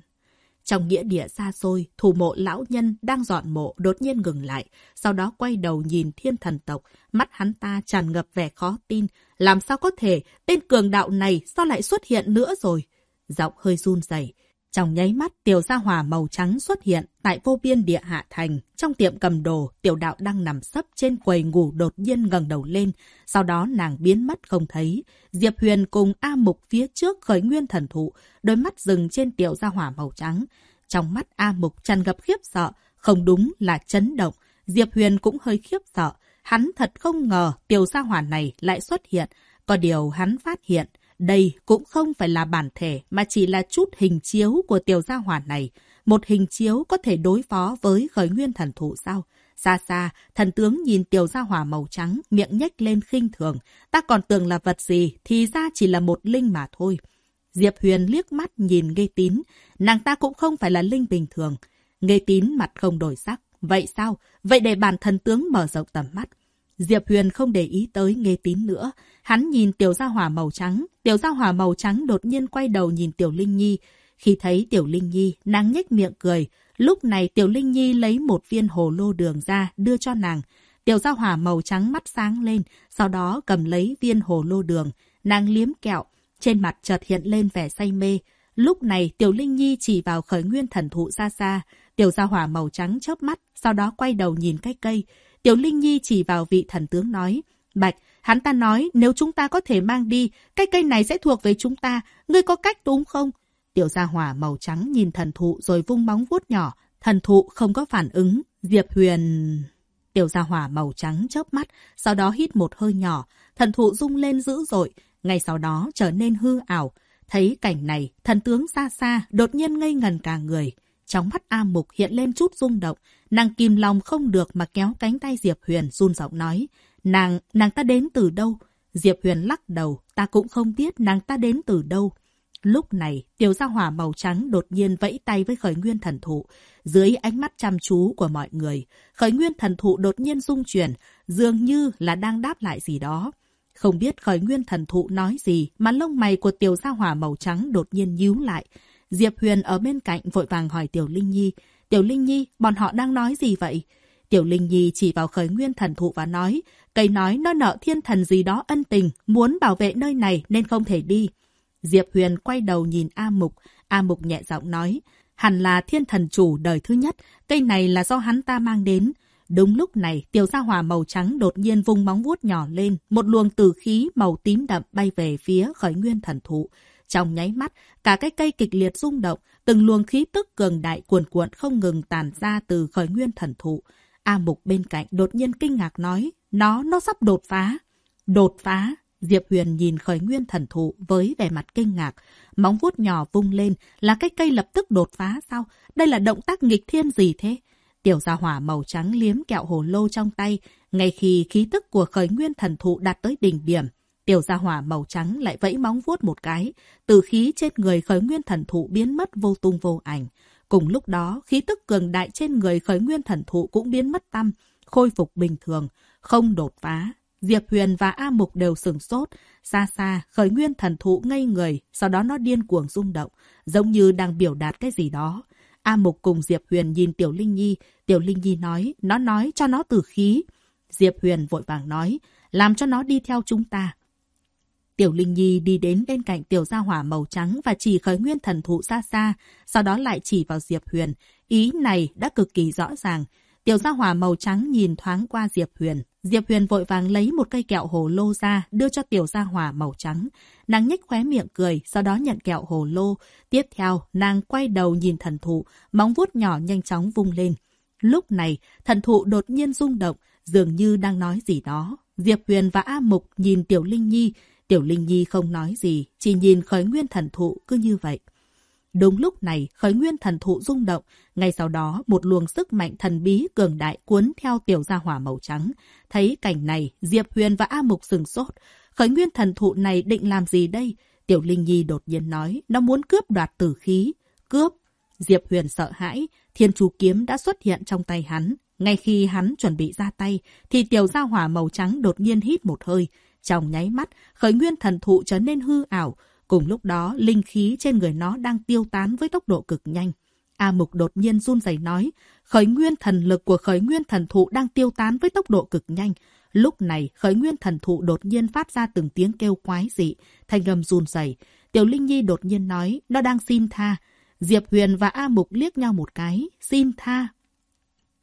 Trong nghĩa địa xa xôi, thủ mộ lão nhân đang dọn mộ đột nhiên ngừng lại, sau đó quay đầu nhìn thiên thần tộc, mắt hắn ta tràn ngập vẻ khó tin. Làm sao có thể, tên cường đạo này sao lại xuất hiện nữa rồi? Giọng hơi run rẩy trong nháy mắt, tiểu gia hỏa màu trắng xuất hiện tại vô biên địa hạ thành. Trong tiệm cầm đồ, tiểu đạo đang nằm sấp trên quầy ngủ đột nhiên ngẩng đầu lên. Sau đó nàng biến mất không thấy. Diệp Huyền cùng A Mục phía trước khởi nguyên thần thụ, đôi mắt dừng trên tiểu gia hỏa màu trắng. Trong mắt A Mục tràn ngập khiếp sợ, không đúng là chấn động. Diệp Huyền cũng hơi khiếp sợ. Hắn thật không ngờ tiểu gia hỏa này lại xuất hiện. Có điều hắn phát hiện, đây cũng không phải là bản thể mà chỉ là chút hình chiếu của tiểu gia hỏa này. Một hình chiếu có thể đối phó với khởi nguyên thần thụ sao? Xa xa, thần tướng nhìn tiểu gia hỏa màu trắng, miệng nhếch lên khinh thường. Ta còn tưởng là vật gì, thì ra chỉ là một linh mà thôi. Diệp Huyền liếc mắt nhìn ngây Tín. Nàng ta cũng không phải là linh bình thường. ngây Tín mặt không đổi sắc. Vậy sao? Vậy để bản thần tướng mở rộng tầm mắt. Diệp Huyền không để ý tới nghe Tín nữa. Hắn nhìn tiểu gia hỏa màu trắng. Tiểu gia hỏa màu trắng đột nhiên quay đầu nhìn tiểu Linh Nhi. Khi thấy tiểu Linh Nhi, nàng nhếch miệng cười. Lúc này tiểu Linh Nhi lấy một viên hồ lô đường ra đưa cho nàng. Tiểu gia hỏa màu trắng mắt sáng lên, sau đó cầm lấy viên hồ lô đường. Nàng liếm kẹo, trên mặt chợt hiện lên vẻ say mê. Lúc này tiểu Linh Nhi chỉ vào khởi nguyên thần thụ xa xa. Tiểu gia hỏa màu trắng chớp mắt, sau đó quay đầu nhìn cái cây. Tiểu Linh Nhi chỉ vào vị thần tướng nói. Bạch, hắn ta nói nếu chúng ta có thể mang đi, cái cây này sẽ thuộc về chúng ta. Ngươi có cách đúng không? Tiểu gia hỏa màu trắng nhìn thần thụ rồi vung móng vuốt nhỏ. Thần thụ không có phản ứng. Diệp Huyền... Tiểu gia hỏa màu trắng chớp mắt, sau đó hít một hơi nhỏ. Thần thụ rung lên dữ dội, ngay sau đó trở nên hư ảo. Thấy cảnh này, thần tướng xa xa, đột nhiên ngây ngần cả người. Trong mắt A Mục hiện lên chút rung động, nàng kìm lòng không được mà kéo cánh tay Diệp Huyền run giọng nói. Nàng, nàng ta đến từ đâu? Diệp Huyền lắc đầu, ta cũng không biết nàng ta đến từ đâu. Lúc này, tiểu gia hỏa màu trắng đột nhiên vẫy tay với khởi nguyên thần thụ. Dưới ánh mắt chăm chú của mọi người, khởi nguyên thần thụ đột nhiên rung chuyển, dường như là đang đáp lại gì đó. Không biết khởi nguyên thần thụ nói gì mà lông mày của tiểu gia hỏa màu trắng đột nhiên nhíu lại. Diệp Huyền ở bên cạnh vội vàng hỏi Tiểu Linh Nhi. Tiểu Linh Nhi, bọn họ đang nói gì vậy? Tiểu Linh Nhi chỉ vào khởi nguyên thần thụ và nói, cây nói nó nợ thiên thần gì đó ân tình, muốn bảo vệ nơi này nên không thể đi. Diệp Huyền quay đầu nhìn A Mục, A Mục nhẹ giọng nói, hẳn là thiên thần chủ đời thứ nhất, cây này là do hắn ta mang đến. Đúng lúc này, tiểu gia hỏa màu trắng đột nhiên vung móng vuốt nhỏ lên, một luồng tử khí màu tím đậm bay về phía khởi nguyên thần thụ. Trong nháy mắt, cả cái cây kịch liệt rung động, từng luồng khí tức cường đại cuồn cuộn không ngừng tàn ra từ khởi nguyên thần thụ. A Mục bên cạnh đột nhiên kinh ngạc nói, nó, nó sắp đột phá. Đột phá? Diệp Huyền nhìn khởi nguyên thần thụ với vẻ mặt kinh ngạc. Móng vuốt nhỏ vung lên là cái cây lập tức đột phá sao? Đây là động tác nghịch thiên gì thế? Tiểu gia hỏa màu trắng liếm kẹo hồ lô trong tay, ngay khi khí tức của khởi nguyên thần thụ đạt tới đỉnh điểm. Tiểu gia hỏa màu trắng lại vẫy móng vuốt một cái, từ khí trên người khởi nguyên thần thụ biến mất vô tung vô ảnh. Cùng lúc đó, khí tức cường đại trên người khởi nguyên thần thụ cũng biến mất tâm, khôi phục bình thường, không đột phá. Diệp Huyền và A Mục đều sừng sốt. Xa xa, khởi nguyên thần thụ ngây người, sau đó nó điên cuồng rung động, giống như đang biểu đạt cái gì đó. A Mục cùng Diệp Huyền nhìn Tiểu Linh Nhi. Tiểu Linh Nhi nói, nó nói cho nó tử khí. Diệp Huyền vội vàng nói, làm cho nó đi theo chúng ta. Tiểu Linh Nhi đi đến bên cạnh tiểu gia hỏa màu trắng và chỉ khởi nguyên thần thụ xa xa, sau đó lại chỉ vào Diệp Huyền. Ý này đã cực kỳ rõ ràng. Tiểu gia hỏa màu trắng nhìn thoáng qua Diệp Huyền. Diệp Huyền vội vàng lấy một cây kẹo hồ lô ra, đưa cho tiểu gia hỏa màu trắng. Nàng nhếch khóe miệng cười, sau đó nhận kẹo hồ lô. Tiếp theo, nàng quay đầu nhìn thần thụ, móng vuốt nhỏ nhanh chóng vung lên. Lúc này, thần thụ đột nhiên rung động, dường như đang nói gì đó. Diệp Huyền và A Mục nhìn Tiểu Linh Nhi. Tiểu Linh Nhi không nói gì, chỉ nhìn khởi nguyên thần thụ cứ như vậy. Đúng lúc này, khởi nguyên thần thụ rung động. Ngay sau đó, một luồng sức mạnh thần bí cường đại cuốn theo tiểu gia hỏa màu trắng. Thấy cảnh này, Diệp Huyền và A Mục sừng sốt. Khởi nguyên thần thụ này định làm gì đây? Tiểu Linh Nhi đột nhiên nói, nó muốn cướp đoạt tử khí. Cướp! Diệp Huyền sợ hãi, thiên chú kiếm đã xuất hiện trong tay hắn. Ngay khi hắn chuẩn bị ra tay, thì tiểu gia hỏa màu trắng đột nhiên hít một hơi. Trong nháy mắt, khởi nguyên thần thụ trở nên hư ảo. Cùng lúc đó, linh khí trên người nó đang tiêu tán với tốc độ cực nhanh. A Mục đột nhiên run rẩy nói, khởi nguyên thần lực của khởi nguyên thần thụ đang tiêu tán với tốc độ cực nhanh. Lúc này, khởi nguyên thần thụ đột nhiên phát ra từng tiếng kêu quái dị, thanh âm run rẩy. Tiểu Linh Nhi đột nhiên nói, nó đang xin tha. Diệp Huyền và A Mục liếc nhau một cái, xin tha.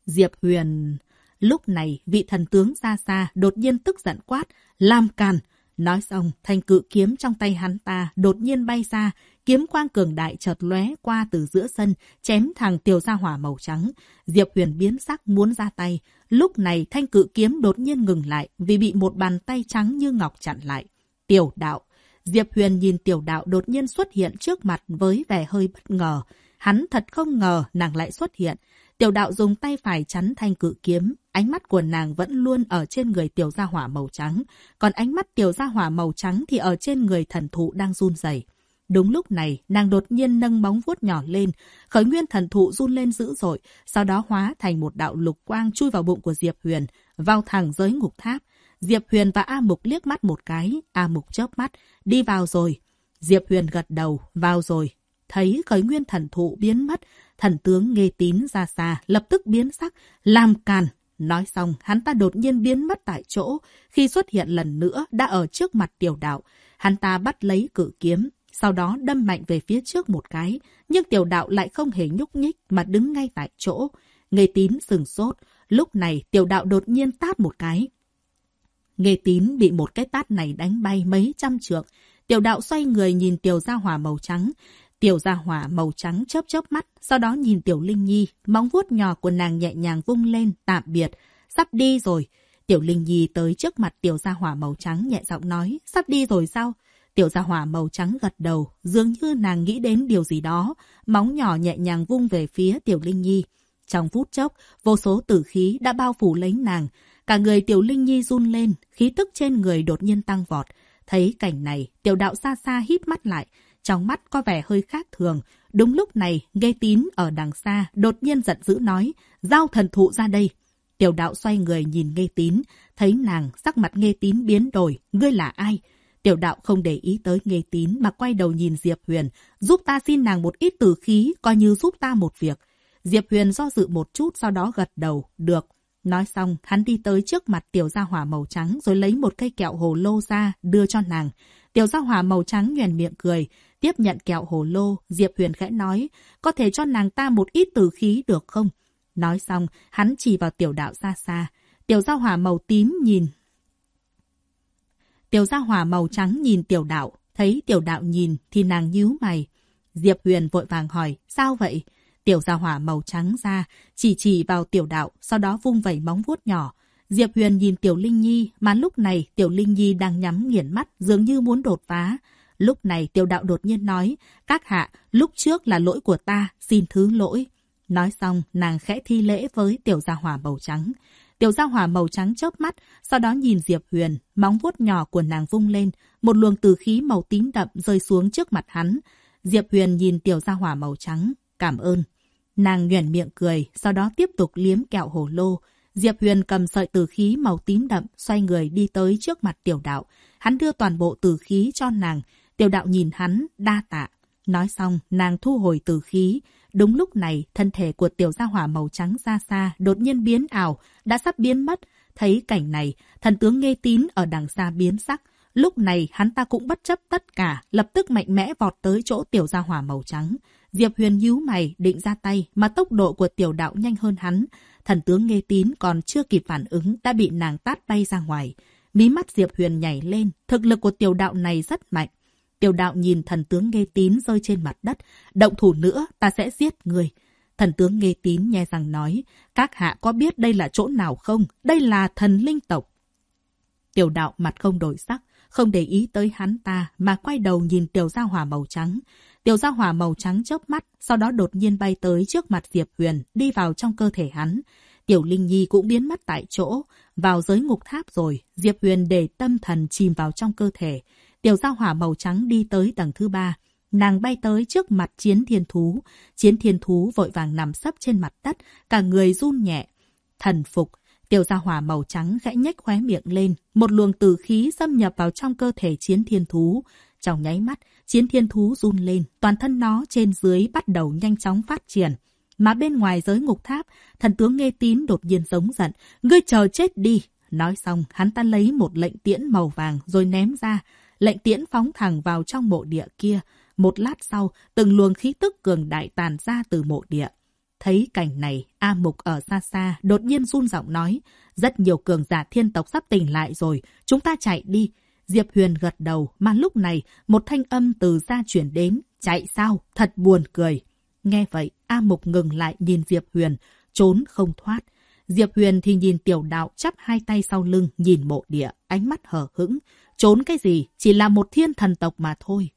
Diệp Huyền... Lúc này, vị thần tướng xa xa đột nhiên tức giận quát, làm càn. Nói xong, thanh cự kiếm trong tay hắn ta đột nhiên bay ra, kiếm quang cường đại chợt lóe qua từ giữa sân, chém thẳng tiểu gia hỏa màu trắng. Diệp Huyền biến sắc muốn ra tay. Lúc này thanh cự kiếm đột nhiên ngừng lại vì bị một bàn tay trắng như ngọc chặn lại. Tiểu đạo. Diệp Huyền nhìn tiểu đạo đột nhiên xuất hiện trước mặt với vẻ hơi bất ngờ. Hắn thật không ngờ nàng lại xuất hiện. Tiểu đạo dùng tay phải chắn thanh cự kiếm, ánh mắt của nàng vẫn luôn ở trên người tiểu gia hỏa màu trắng, còn ánh mắt tiểu gia hỏa màu trắng thì ở trên người thần thụ đang run rẩy. Đúng lúc này, nàng đột nhiên nâng móng vuốt nhỏ lên, khởi nguyên thần thụ run lên dữ dội, sau đó hóa thành một đạo lục quang chui vào bụng của Diệp Huyền, vào thẳng giới ngục tháp. Diệp Huyền và A Mục liếc mắt một cái, A Mục chớp mắt, đi vào rồi. Diệp Huyền gật đầu, vào rồi. Thấy khởi nguyên thần thụ biến mất, thần tướng nghe tín ra xa, lập tức biến sắc, làm càn. Nói xong, hắn ta đột nhiên biến mất tại chỗ, khi xuất hiện lần nữa đã ở trước mặt tiểu đạo. Hắn ta bắt lấy cự kiếm, sau đó đâm mạnh về phía trước một cái, nhưng tiểu đạo lại không hề nhúc nhích mà đứng ngay tại chỗ. Nghề tín sừng sốt, lúc này tiểu đạo đột nhiên tát một cái. Nghề tín bị một cái tát này đánh bay mấy trăm trượng. Tiểu đạo xoay người nhìn tiểu gia hỏa màu trắng. Tiểu gia hỏa màu trắng chớp chớp mắt, sau đó nhìn tiểu linh nhi, móng vuốt nhỏ của nàng nhẹ nhàng vung lên, tạm biệt. Sắp đi rồi. Tiểu linh nhi tới trước mặt tiểu gia hỏa màu trắng nhẹ giọng nói, sắp đi rồi sao? Tiểu gia hỏa màu trắng gật đầu, dường như nàng nghĩ đến điều gì đó, móng nhỏ nhẹ nhàng vung về phía tiểu linh nhi. Trong phút chốc, vô số tử khí đã bao phủ lấy nàng. Cả người tiểu linh nhi run lên, khí tức trên người đột nhiên tăng vọt. Thấy cảnh này, tiểu đạo xa xa híp mắt lại, trong mắt có vẻ hơi khác thường. Đúng lúc này, nghe tín ở đằng xa, đột nhiên giận dữ nói, giao thần thụ ra đây. Tiểu đạo xoay người nhìn nghe tín, thấy nàng, sắc mặt nghe tín biến đổi, ngươi là ai? Tiểu đạo không để ý tới nghe tín mà quay đầu nhìn Diệp Huyền, giúp ta xin nàng một ít tử khí, coi như giúp ta một việc. Diệp Huyền do dự một chút sau đó gật đầu, được. Nói xong, hắn đi tới trước mặt tiểu gia hỏa màu trắng rồi lấy một cây kẹo hồ lô ra, đưa cho nàng. Tiểu gia hỏa màu trắng nhoèn miệng cười, tiếp nhận kẹo hồ lô, Diệp Huyền khẽ nói, có thể cho nàng ta một ít tử khí được không? Nói xong, hắn chỉ vào tiểu đạo xa xa. Tiểu gia hỏa màu tím nhìn Tiểu gia hỏa màu trắng nhìn tiểu đạo, thấy tiểu đạo nhìn thì nàng nhíu mày. Diệp Huyền vội vàng hỏi, sao vậy? Tiểu gia hỏa màu trắng ra, chỉ chỉ vào tiểu đạo, sau đó vung vẩy móng vuốt nhỏ. Diệp Huyền nhìn Tiểu Linh Nhi, mà lúc này Tiểu Linh Nhi đang nhắm nghiền mắt, dường như muốn đột phá. Lúc này tiêu Đạo đột nhiên nói, các hạ, lúc trước là lỗi của ta, xin thứ lỗi. Nói xong, nàng khẽ thi lễ với Tiểu Gia Hỏa màu trắng. Tiểu gia hỏa màu trắng chớp mắt, sau đó nhìn Diệp Huyền, móng vuốt nhỏ của nàng vung lên, một luồng từ khí màu tím đậm rơi xuống trước mặt hắn. Diệp Huyền nhìn tiểu gia hỏa màu trắng, cảm ơn. Nàng nhoẻn miệng cười, sau đó tiếp tục liếm kẹo hồ lô. Diệp Huyền cầm sợi từ khí màu tím đậm, xoay người đi tới trước mặt tiểu đạo. Hắn đưa toàn bộ từ khí cho nàng. Tiểu đạo nhìn hắn, đa tạ. Nói xong, nàng thu hồi từ khí. Đúng lúc này, thân thể của tiểu gia hỏa màu trắng xa xa, đột nhiên biến ảo, đã sắp biến mất. Thấy cảnh này, thần tướng nghe tín ở đằng xa biến sắc. Lúc này, hắn ta cũng bất chấp tất cả, lập tức mạnh mẽ vọt tới chỗ tiểu gia hỏa màu trắng. Diệp Huyền nhíu mày, định ra tay, mà tốc độ của tiểu đạo nhanh hơn hắn. Thần tướng nghe tín còn chưa kịp phản ứng, đã bị nàng tát bay ra ngoài. Mí mắt Diệp Huyền nhảy lên, thực lực của tiểu đạo này rất mạnh. Tiểu đạo nhìn thần tướng nghe tín rơi trên mặt đất. Động thủ nữa, ta sẽ giết người. Thần tướng nghe tín nghe rằng nói, các hạ có biết đây là chỗ nào không? Đây là thần linh tộc. Tiểu đạo mặt không đổi sắc, không để ý tới hắn ta mà quay đầu nhìn tiểu gia hỏa màu trắng. Tiểu gia hỏa màu trắng chớp mắt, sau đó đột nhiên bay tới trước mặt Diệp Huyền, đi vào trong cơ thể hắn. Tiểu Linh Nhi cũng biến mất tại chỗ, vào giới ngục tháp rồi, Diệp Huyền để tâm thần chìm vào trong cơ thể. Tiểu gia hỏa màu trắng đi tới tầng thứ ba. Nàng bay tới trước mặt chiến thiên thú. Chiến thiên thú vội vàng nằm sấp trên mặt đất, cả người run nhẹ. Thần phục, tiểu gia hỏa màu trắng khẽ nhếch khóe miệng lên. Một luồng tử khí xâm nhập vào trong cơ thể chiến thiên thú. Trong nháy mắt, chiến thiên thú run lên, toàn thân nó trên dưới bắt đầu nhanh chóng phát triển. Mà bên ngoài giới ngục tháp, thần tướng nghe tín đột nhiên giống giận. Ngươi chờ chết đi! Nói xong, hắn ta lấy một lệnh tiễn màu vàng rồi ném ra lệnh tiễn phóng thẳng vào trong mộ địa kia. Một lát sau, từng luồng khí tức cường đại tàn ra từ mộ địa. Thấy cảnh này, A Mục ở xa xa đột nhiên run giọng nói, rất nhiều cường giả thiên tộc sắp tỉnh lại rồi, chúng ta chạy đi. Diệp Huyền gật đầu, mà lúc này một thanh âm từ xa chuyển đến, chạy sao, thật buồn cười. Nghe vậy, A Mục ngừng lại nhìn Diệp Huyền, trốn không thoát. Diệp Huyền thì nhìn tiểu đạo chắp hai tay sau lưng nhìn mộ địa, ánh mắt hở hững. Trốn cái gì, chỉ là một thiên thần tộc mà thôi.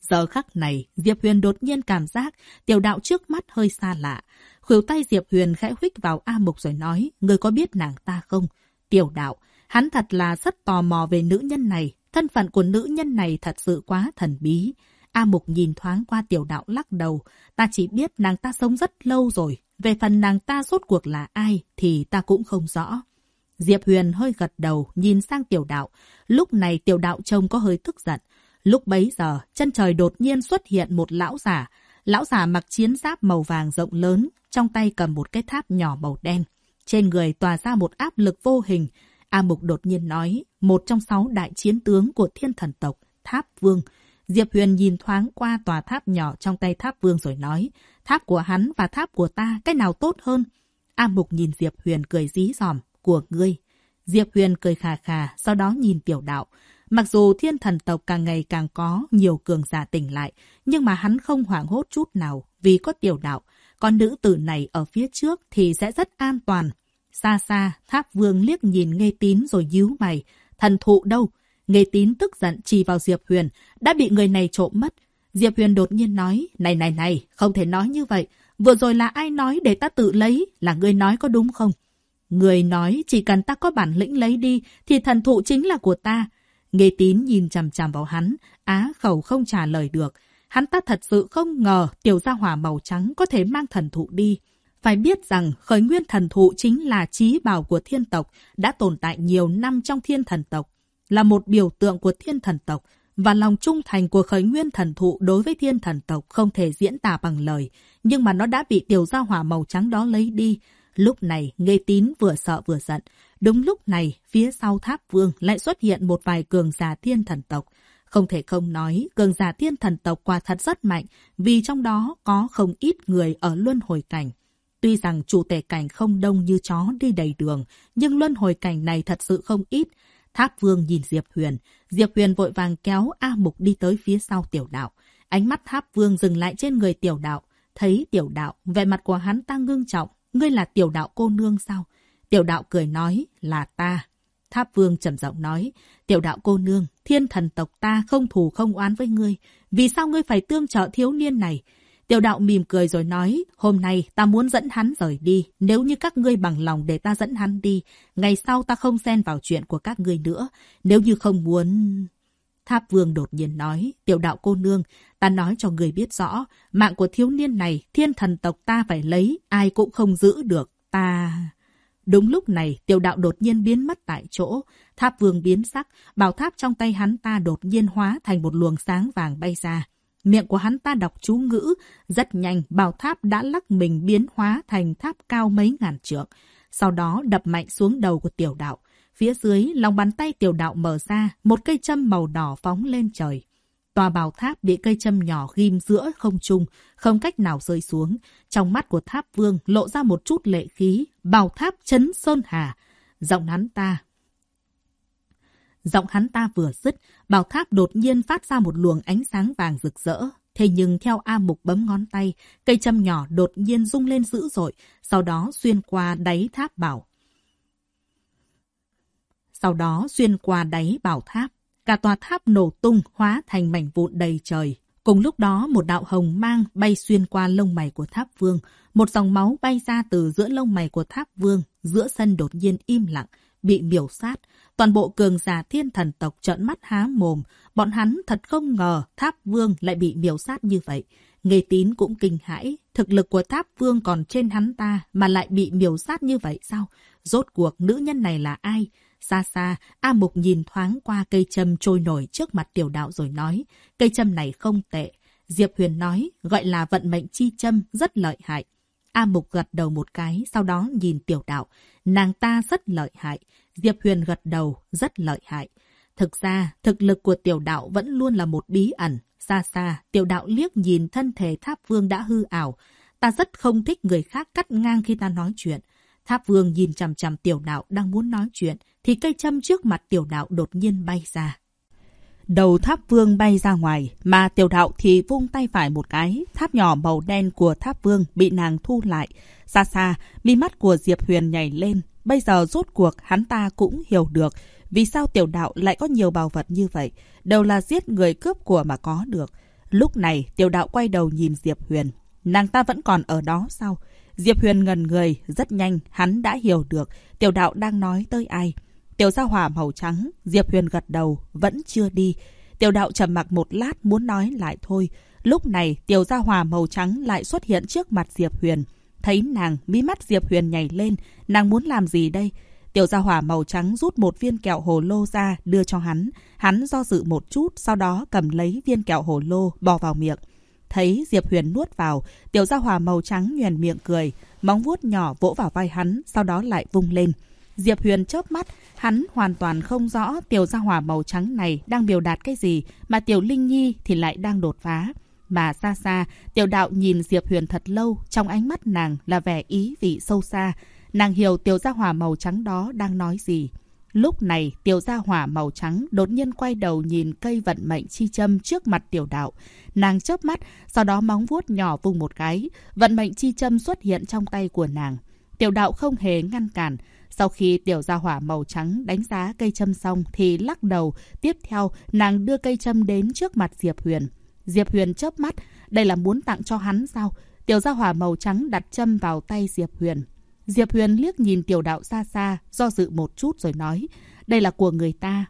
Giờ khắc này, Diệp Huyền đột nhiên cảm giác tiểu đạo trước mắt hơi xa lạ. Khuỷu tay Diệp Huyền khẽ huých vào A Mục rồi nói, người có biết nàng ta không? Tiểu đạo, hắn thật là rất tò mò về nữ nhân này. Thân phận của nữ nhân này thật sự quá thần bí. A Mục nhìn thoáng qua tiểu đạo lắc đầu. Ta chỉ biết nàng ta sống rất lâu rồi. Về phần nàng ta rốt cuộc là ai thì ta cũng không rõ. Diệp Huyền hơi gật đầu nhìn sang tiểu đạo. Lúc này tiểu đạo trông có hơi tức giận. Lúc bấy giờ, chân trời đột nhiên xuất hiện một lão giả. Lão giả mặc chiến giáp màu vàng rộng lớn, trong tay cầm một cái tháp nhỏ màu đen. Trên người tỏa ra một áp lực vô hình. A Mục đột nhiên nói, một trong sáu đại chiến tướng của thiên thần tộc, Tháp Vương. Diệp Huyền nhìn thoáng qua tòa tháp nhỏ trong tay Tháp Vương rồi nói, tháp của hắn và tháp của ta, cái nào tốt hơn? A Mục nhìn Diệp Huyền cười dí dòm, của ngươi. Diệp Huyền cười khà khà, sau đó nhìn tiểu đạo. Mặc dù thiên thần tộc càng ngày càng có nhiều cường giả tỉnh lại, nhưng mà hắn không hoảng hốt chút nào vì có tiểu đạo. Còn nữ tử này ở phía trước thì sẽ rất an toàn. Xa xa, tháp vương liếc nhìn nghe tín rồi díu mày. Thần thụ đâu? Nghe tín tức giận chỉ vào Diệp Huyền, đã bị người này trộm mất. Diệp Huyền đột nhiên nói, này này này, không thể nói như vậy. Vừa rồi là ai nói để ta tự lấy, là ngươi nói có đúng không? Người nói chỉ cần ta có bản lĩnh lấy đi thì thần thụ chính là của ta. Nghe tín nhìn chằm chằm vào hắn, á khẩu không trả lời được. Hắn ta thật sự không ngờ tiểu gia hỏa màu trắng có thể mang thần thụ đi. Phải biết rằng khởi nguyên thần thụ chính là trí bảo của thiên tộc, đã tồn tại nhiều năm trong thiên thần tộc, là một biểu tượng của thiên thần tộc, và lòng trung thành của khởi nguyên thần thụ đối với thiên thần tộc không thể diễn tả bằng lời, nhưng mà nó đã bị tiểu gia hỏa màu trắng đó lấy đi. Lúc này, Nghê Tín vừa sợ vừa giận. Đúng lúc này, phía sau tháp vương lại xuất hiện một vài cường giả thiên thần tộc. Không thể không nói, cường giả thiên thần tộc quả thật rất mạnh, vì trong đó có không ít người ở luân hồi cảnh. Tuy rằng chủ tể cảnh không đông như chó đi đầy đường, nhưng luân hồi cảnh này thật sự không ít. Tháp vương nhìn Diệp Huyền. Diệp Huyền vội vàng kéo A Mục đi tới phía sau tiểu đạo. Ánh mắt tháp vương dừng lại trên người tiểu đạo. Thấy tiểu đạo, vẻ mặt của hắn ta ngưng trọng. Ngươi là tiểu đạo cô nương sao? Tiểu đạo cười nói, là ta. Tháp vương trầm giọng nói, tiểu đạo cô nương, thiên thần tộc ta không thù không oán với ngươi. Vì sao ngươi phải tương trợ thiếu niên này? Tiểu đạo mỉm cười rồi nói, hôm nay ta muốn dẫn hắn rời đi. Nếu như các ngươi bằng lòng để ta dẫn hắn đi, ngày sau ta không xen vào chuyện của các ngươi nữa. Nếu như không muốn... Tháp vương đột nhiên nói, tiểu đạo cô nương, ta nói cho người biết rõ, mạng của thiếu niên này, thiên thần tộc ta phải lấy, ai cũng không giữ được, ta... Đúng lúc này, tiểu đạo đột nhiên biến mất tại chỗ. Tháp vương biến sắc, bảo tháp trong tay hắn ta đột nhiên hóa thành một luồng sáng vàng bay ra. Miệng của hắn ta đọc chú ngữ. Rất nhanh, bảo tháp đã lắc mình biến hóa thành tháp cao mấy ngàn trượng. Sau đó đập mạnh xuống đầu của tiểu đạo. Phía dưới, lòng bàn tay tiểu đạo mở ra, một cây châm màu đỏ phóng lên trời. Tòa bảo tháp bị cây châm nhỏ ghim giữa không trung, không cách nào rơi xuống. Trong mắt của tháp vương lộ ra một chút lệ khí, bảo tháp chấn sơn hà. Giọng hắn ta. Giọng hắn ta vừa dứt, bảo tháp đột nhiên phát ra một luồng ánh sáng vàng rực rỡ. Thế nhưng theo A Mục bấm ngón tay, cây châm nhỏ đột nhiên rung lên dữ dội, sau đó xuyên qua đáy tháp bảo. Sau đó xuyên qua đáy bảo tháp. Cả tòa tháp nổ tung hóa thành mảnh vụn đầy trời. Cùng lúc đó một đạo hồng mang bay xuyên qua lông mày của tháp vương. Một dòng máu bay ra từ giữa lông mày của tháp vương. Giữa sân đột nhiên im lặng, bị miểu sát. Toàn bộ cường giả thiên thần tộc trợn mắt há mồm. Bọn hắn thật không ngờ tháp vương lại bị miểu sát như vậy. Nghề tín cũng kinh hãi. Thực lực của tháp vương còn trên hắn ta mà lại bị miểu sát như vậy sao? Rốt cuộc nữ nhân này là ai? Xa xa, A Mục nhìn thoáng qua cây châm trôi nổi trước mặt tiểu đạo rồi nói, cây châm này không tệ. Diệp Huyền nói, gọi là vận mệnh chi châm, rất lợi hại. A Mục gật đầu một cái, sau đó nhìn tiểu đạo. Nàng ta rất lợi hại. Diệp Huyền gật đầu, rất lợi hại. Thực ra, thực lực của tiểu đạo vẫn luôn là một bí ẩn. Xa xa, tiểu đạo liếc nhìn thân thể tháp vương đã hư ảo. Ta rất không thích người khác cắt ngang khi ta nói chuyện. Tháp vương nhìn chằm chằm tiểu đạo đang muốn nói chuyện, thì cây châm trước mặt tiểu đạo đột nhiên bay ra. Đầu tháp vương bay ra ngoài, mà tiểu đạo thì vung tay phải một cái, tháp nhỏ màu đen của tháp vương bị nàng thu lại. Xa xa, mi mắt của Diệp Huyền nhảy lên, bây giờ rốt cuộc hắn ta cũng hiểu được vì sao tiểu đạo lại có nhiều bảo vật như vậy, đều là giết người cướp của mà có được. Lúc này, tiểu đạo quay đầu nhìn Diệp Huyền. Nàng ta vẫn còn ở đó sao? Diệp Huyền ngần người, rất nhanh, hắn đã hiểu được tiểu đạo đang nói tới ai. Tiểu gia hỏa màu trắng, Diệp Huyền gật đầu, vẫn chưa đi. Tiểu đạo trầm mặc một lát muốn nói lại thôi. Lúc này, tiểu gia hỏa màu trắng lại xuất hiện trước mặt Diệp Huyền. Thấy nàng, mí mắt Diệp Huyền nhảy lên, nàng muốn làm gì đây? Tiểu gia hỏa màu trắng rút một viên kẹo hồ lô ra, đưa cho hắn. Hắn do dự một chút, sau đó cầm lấy viên kẹo hồ lô, bỏ vào miệng. Thấy Diệp Huyền nuốt vào, tiểu gia Hòa màu trắng nhoèn miệng cười, móng vuốt nhỏ vỗ vào vai hắn, sau đó lại vung lên. Diệp Huyền chớp mắt, hắn hoàn toàn không rõ tiểu gia hỏa màu trắng này đang biểu đạt cái gì, mà tiểu Linh Nhi thì lại đang đột phá. Mà xa xa, tiểu đạo nhìn Diệp Huyền thật lâu, trong ánh mắt nàng là vẻ ý vị sâu xa. Nàng hiểu tiểu gia hỏa màu trắng đó đang nói gì. Lúc này, tiểu gia hỏa màu trắng đột nhiên quay đầu nhìn cây vận mệnh chi châm trước mặt tiểu đạo. Nàng chớp mắt, sau đó móng vuốt nhỏ vùng một cái. Vận mệnh chi châm xuất hiện trong tay của nàng. Tiểu đạo không hề ngăn cản. Sau khi tiểu gia hỏa màu trắng đánh giá cây châm xong thì lắc đầu. Tiếp theo, nàng đưa cây châm đến trước mặt Diệp Huyền. Diệp Huyền chớp mắt. Đây là muốn tặng cho hắn sao? Tiểu gia hỏa màu trắng đặt châm vào tay Diệp Huyền. Diệp Huyền liếc nhìn tiểu đạo xa xa, do dự một chút rồi nói. Đây là của người ta.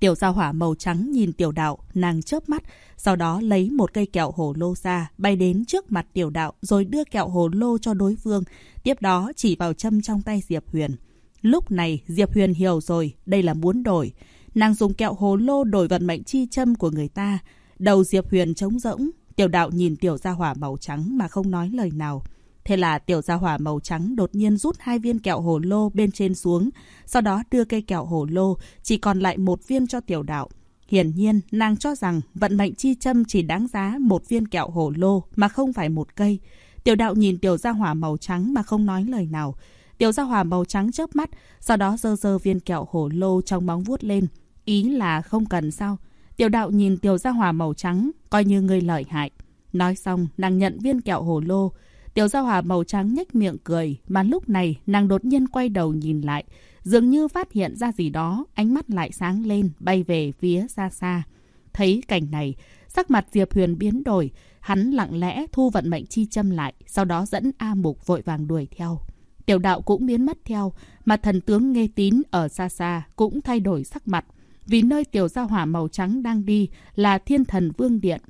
Tiểu gia hỏa màu trắng nhìn tiểu đạo, nàng chớp mắt, sau đó lấy một cây kẹo hồ lô ra, bay đến trước mặt tiểu đạo, rồi đưa kẹo hồ lô cho đối phương. Tiếp đó chỉ vào châm trong tay Diệp Huyền. Lúc này, Diệp Huyền hiểu rồi, đây là muốn đổi. Nàng dùng kẹo hồ lô đổi vận mệnh chi châm của người ta. Đầu Diệp Huyền trống rỗng, tiểu đạo nhìn tiểu gia hỏa màu trắng mà không nói lời nào. Thế là tiểu gia hỏa màu trắng đột nhiên rút hai viên kẹo hồ lô bên trên xuống, sau đó đưa cây kẹo hồ lô, chỉ còn lại một viên cho tiểu đạo. Hiển nhiên, nàng cho rằng vận mệnh chi châm chỉ đáng giá một viên kẹo hồ lô mà không phải một cây. Tiểu đạo nhìn tiểu gia hỏa màu trắng mà không nói lời nào. Tiểu gia hỏa màu trắng chớp mắt, sau đó dơ dơ viên kẹo hồ lô trong bóng vuốt lên. Ý là không cần sao. Tiểu đạo nhìn tiểu gia hỏa màu trắng, coi như người lợi hại. Nói xong, nàng nhận viên kẹo hồ lô. Tiểu gia Hòa màu trắng nhếch miệng cười, mà lúc này nàng đột nhiên quay đầu nhìn lại. Dường như phát hiện ra gì đó, ánh mắt lại sáng lên, bay về phía xa xa. Thấy cảnh này, sắc mặt Diệp Huyền biến đổi, hắn lặng lẽ thu vận mệnh chi châm lại, sau đó dẫn A Mục vội vàng đuổi theo. Tiểu đạo cũng biến mất theo, mà thần tướng nghe tín ở xa xa cũng thay đổi sắc mặt. Vì nơi tiểu gia hỏa màu trắng đang đi là thiên thần vương điện.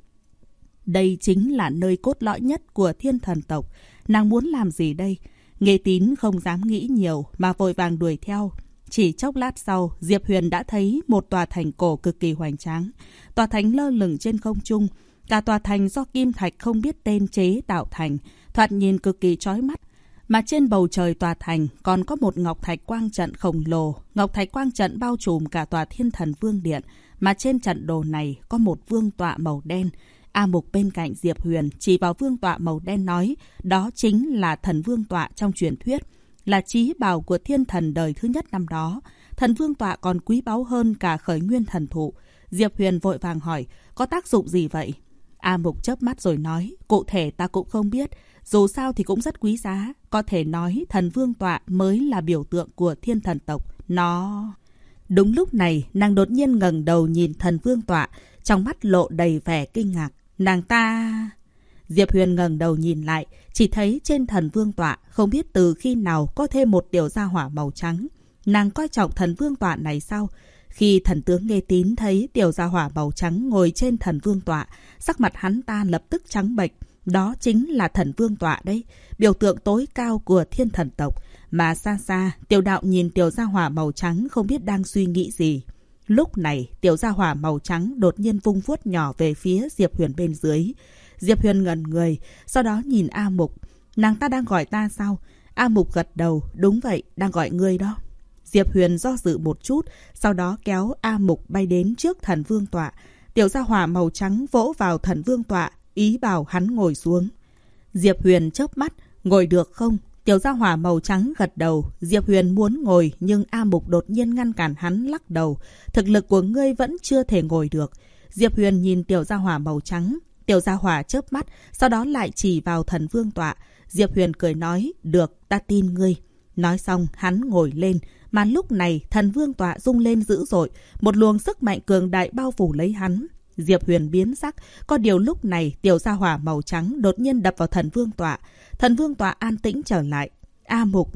Đây chính là nơi cốt lõi nhất của thiên thần tộc. Nàng muốn làm gì đây? Nghệ tín không dám nghĩ nhiều mà vội vàng đuổi theo. Chỉ chốc lát sau, Diệp Huyền đã thấy một tòa thành cổ cực kỳ hoành tráng. Tòa thành lơ lửng trên không trung. Cả tòa thành do kim thạch không biết tên chế tạo thành, thoạt nhìn cực kỳ chói mắt. Mà trên bầu trời tòa thành còn có một ngọc thạch quang trận khổng lồ. Ngọc thạch quang trận bao trùm cả tòa thiên thần vương điện. Mà trên trận đồ này có một vương tọa màu đen. A Mục bên cạnh Diệp Huyền chỉ vào vương tọa màu đen nói, đó chính là thần vương tọa trong truyền thuyết, là trí bảo của thiên thần đời thứ nhất năm đó. Thần vương tọa còn quý báu hơn cả khởi nguyên thần thụ. Diệp Huyền vội vàng hỏi, có tác dụng gì vậy? A Mục chớp mắt rồi nói, cụ thể ta cũng không biết, dù sao thì cũng rất quý giá. Có thể nói thần vương tọa mới là biểu tượng của thiên thần tộc. Nó... Đúng lúc này, nàng đột nhiên ngẩng đầu nhìn thần vương tọa, trong mắt lộ đầy vẻ kinh ngạc. Nàng ta... Diệp Huyền ngẩng đầu nhìn lại, chỉ thấy trên thần vương tọa không biết từ khi nào có thêm một tiểu gia hỏa màu trắng. Nàng coi trọng thần vương tọa này sao? Khi thần tướng nghe tín thấy tiểu gia hỏa màu trắng ngồi trên thần vương tọa, sắc mặt hắn ta lập tức trắng bệch. Đó chính là thần vương tọa đấy, biểu tượng tối cao của thiên thần tộc. Mà xa xa, tiểu đạo nhìn tiểu gia hỏa màu trắng không biết đang suy nghĩ gì. Lúc này, tiểu gia hỏa màu trắng đột nhiên vung vuốt nhỏ về phía Diệp Huyền bên dưới. Diệp Huyền ngẩn người, sau đó nhìn A Mục. Nàng ta đang gọi ta sao? A Mục gật đầu, đúng vậy, đang gọi ngươi đó. Diệp Huyền do dự một chút, sau đó kéo A Mục bay đến trước thần vương tọa. Tiểu gia hỏa màu trắng vỗ vào thần vương tọa, ý bảo hắn ngồi xuống. Diệp Huyền chớp mắt, ngồi được không? Tiểu gia hỏa màu trắng gật đầu, Diệp Huyền muốn ngồi nhưng A Mục đột nhiên ngăn cản hắn lắc đầu. Thực lực của ngươi vẫn chưa thể ngồi được. Diệp Huyền nhìn tiểu gia hỏa màu trắng. Tiểu gia hỏa chớp mắt, sau đó lại chỉ vào thần vương tọa. Diệp Huyền cười nói, được, ta tin ngươi. Nói xong, hắn ngồi lên, mà lúc này thần vương tọa rung lên dữ dội, một luồng sức mạnh cường đại bao phủ lấy hắn. Diệp Huyền biến sắc. Có điều lúc này tiểu gia hỏa màu trắng đột nhiên đập vào thần vương tọa. Thần vương tọa an tĩnh trở lại. A Mục...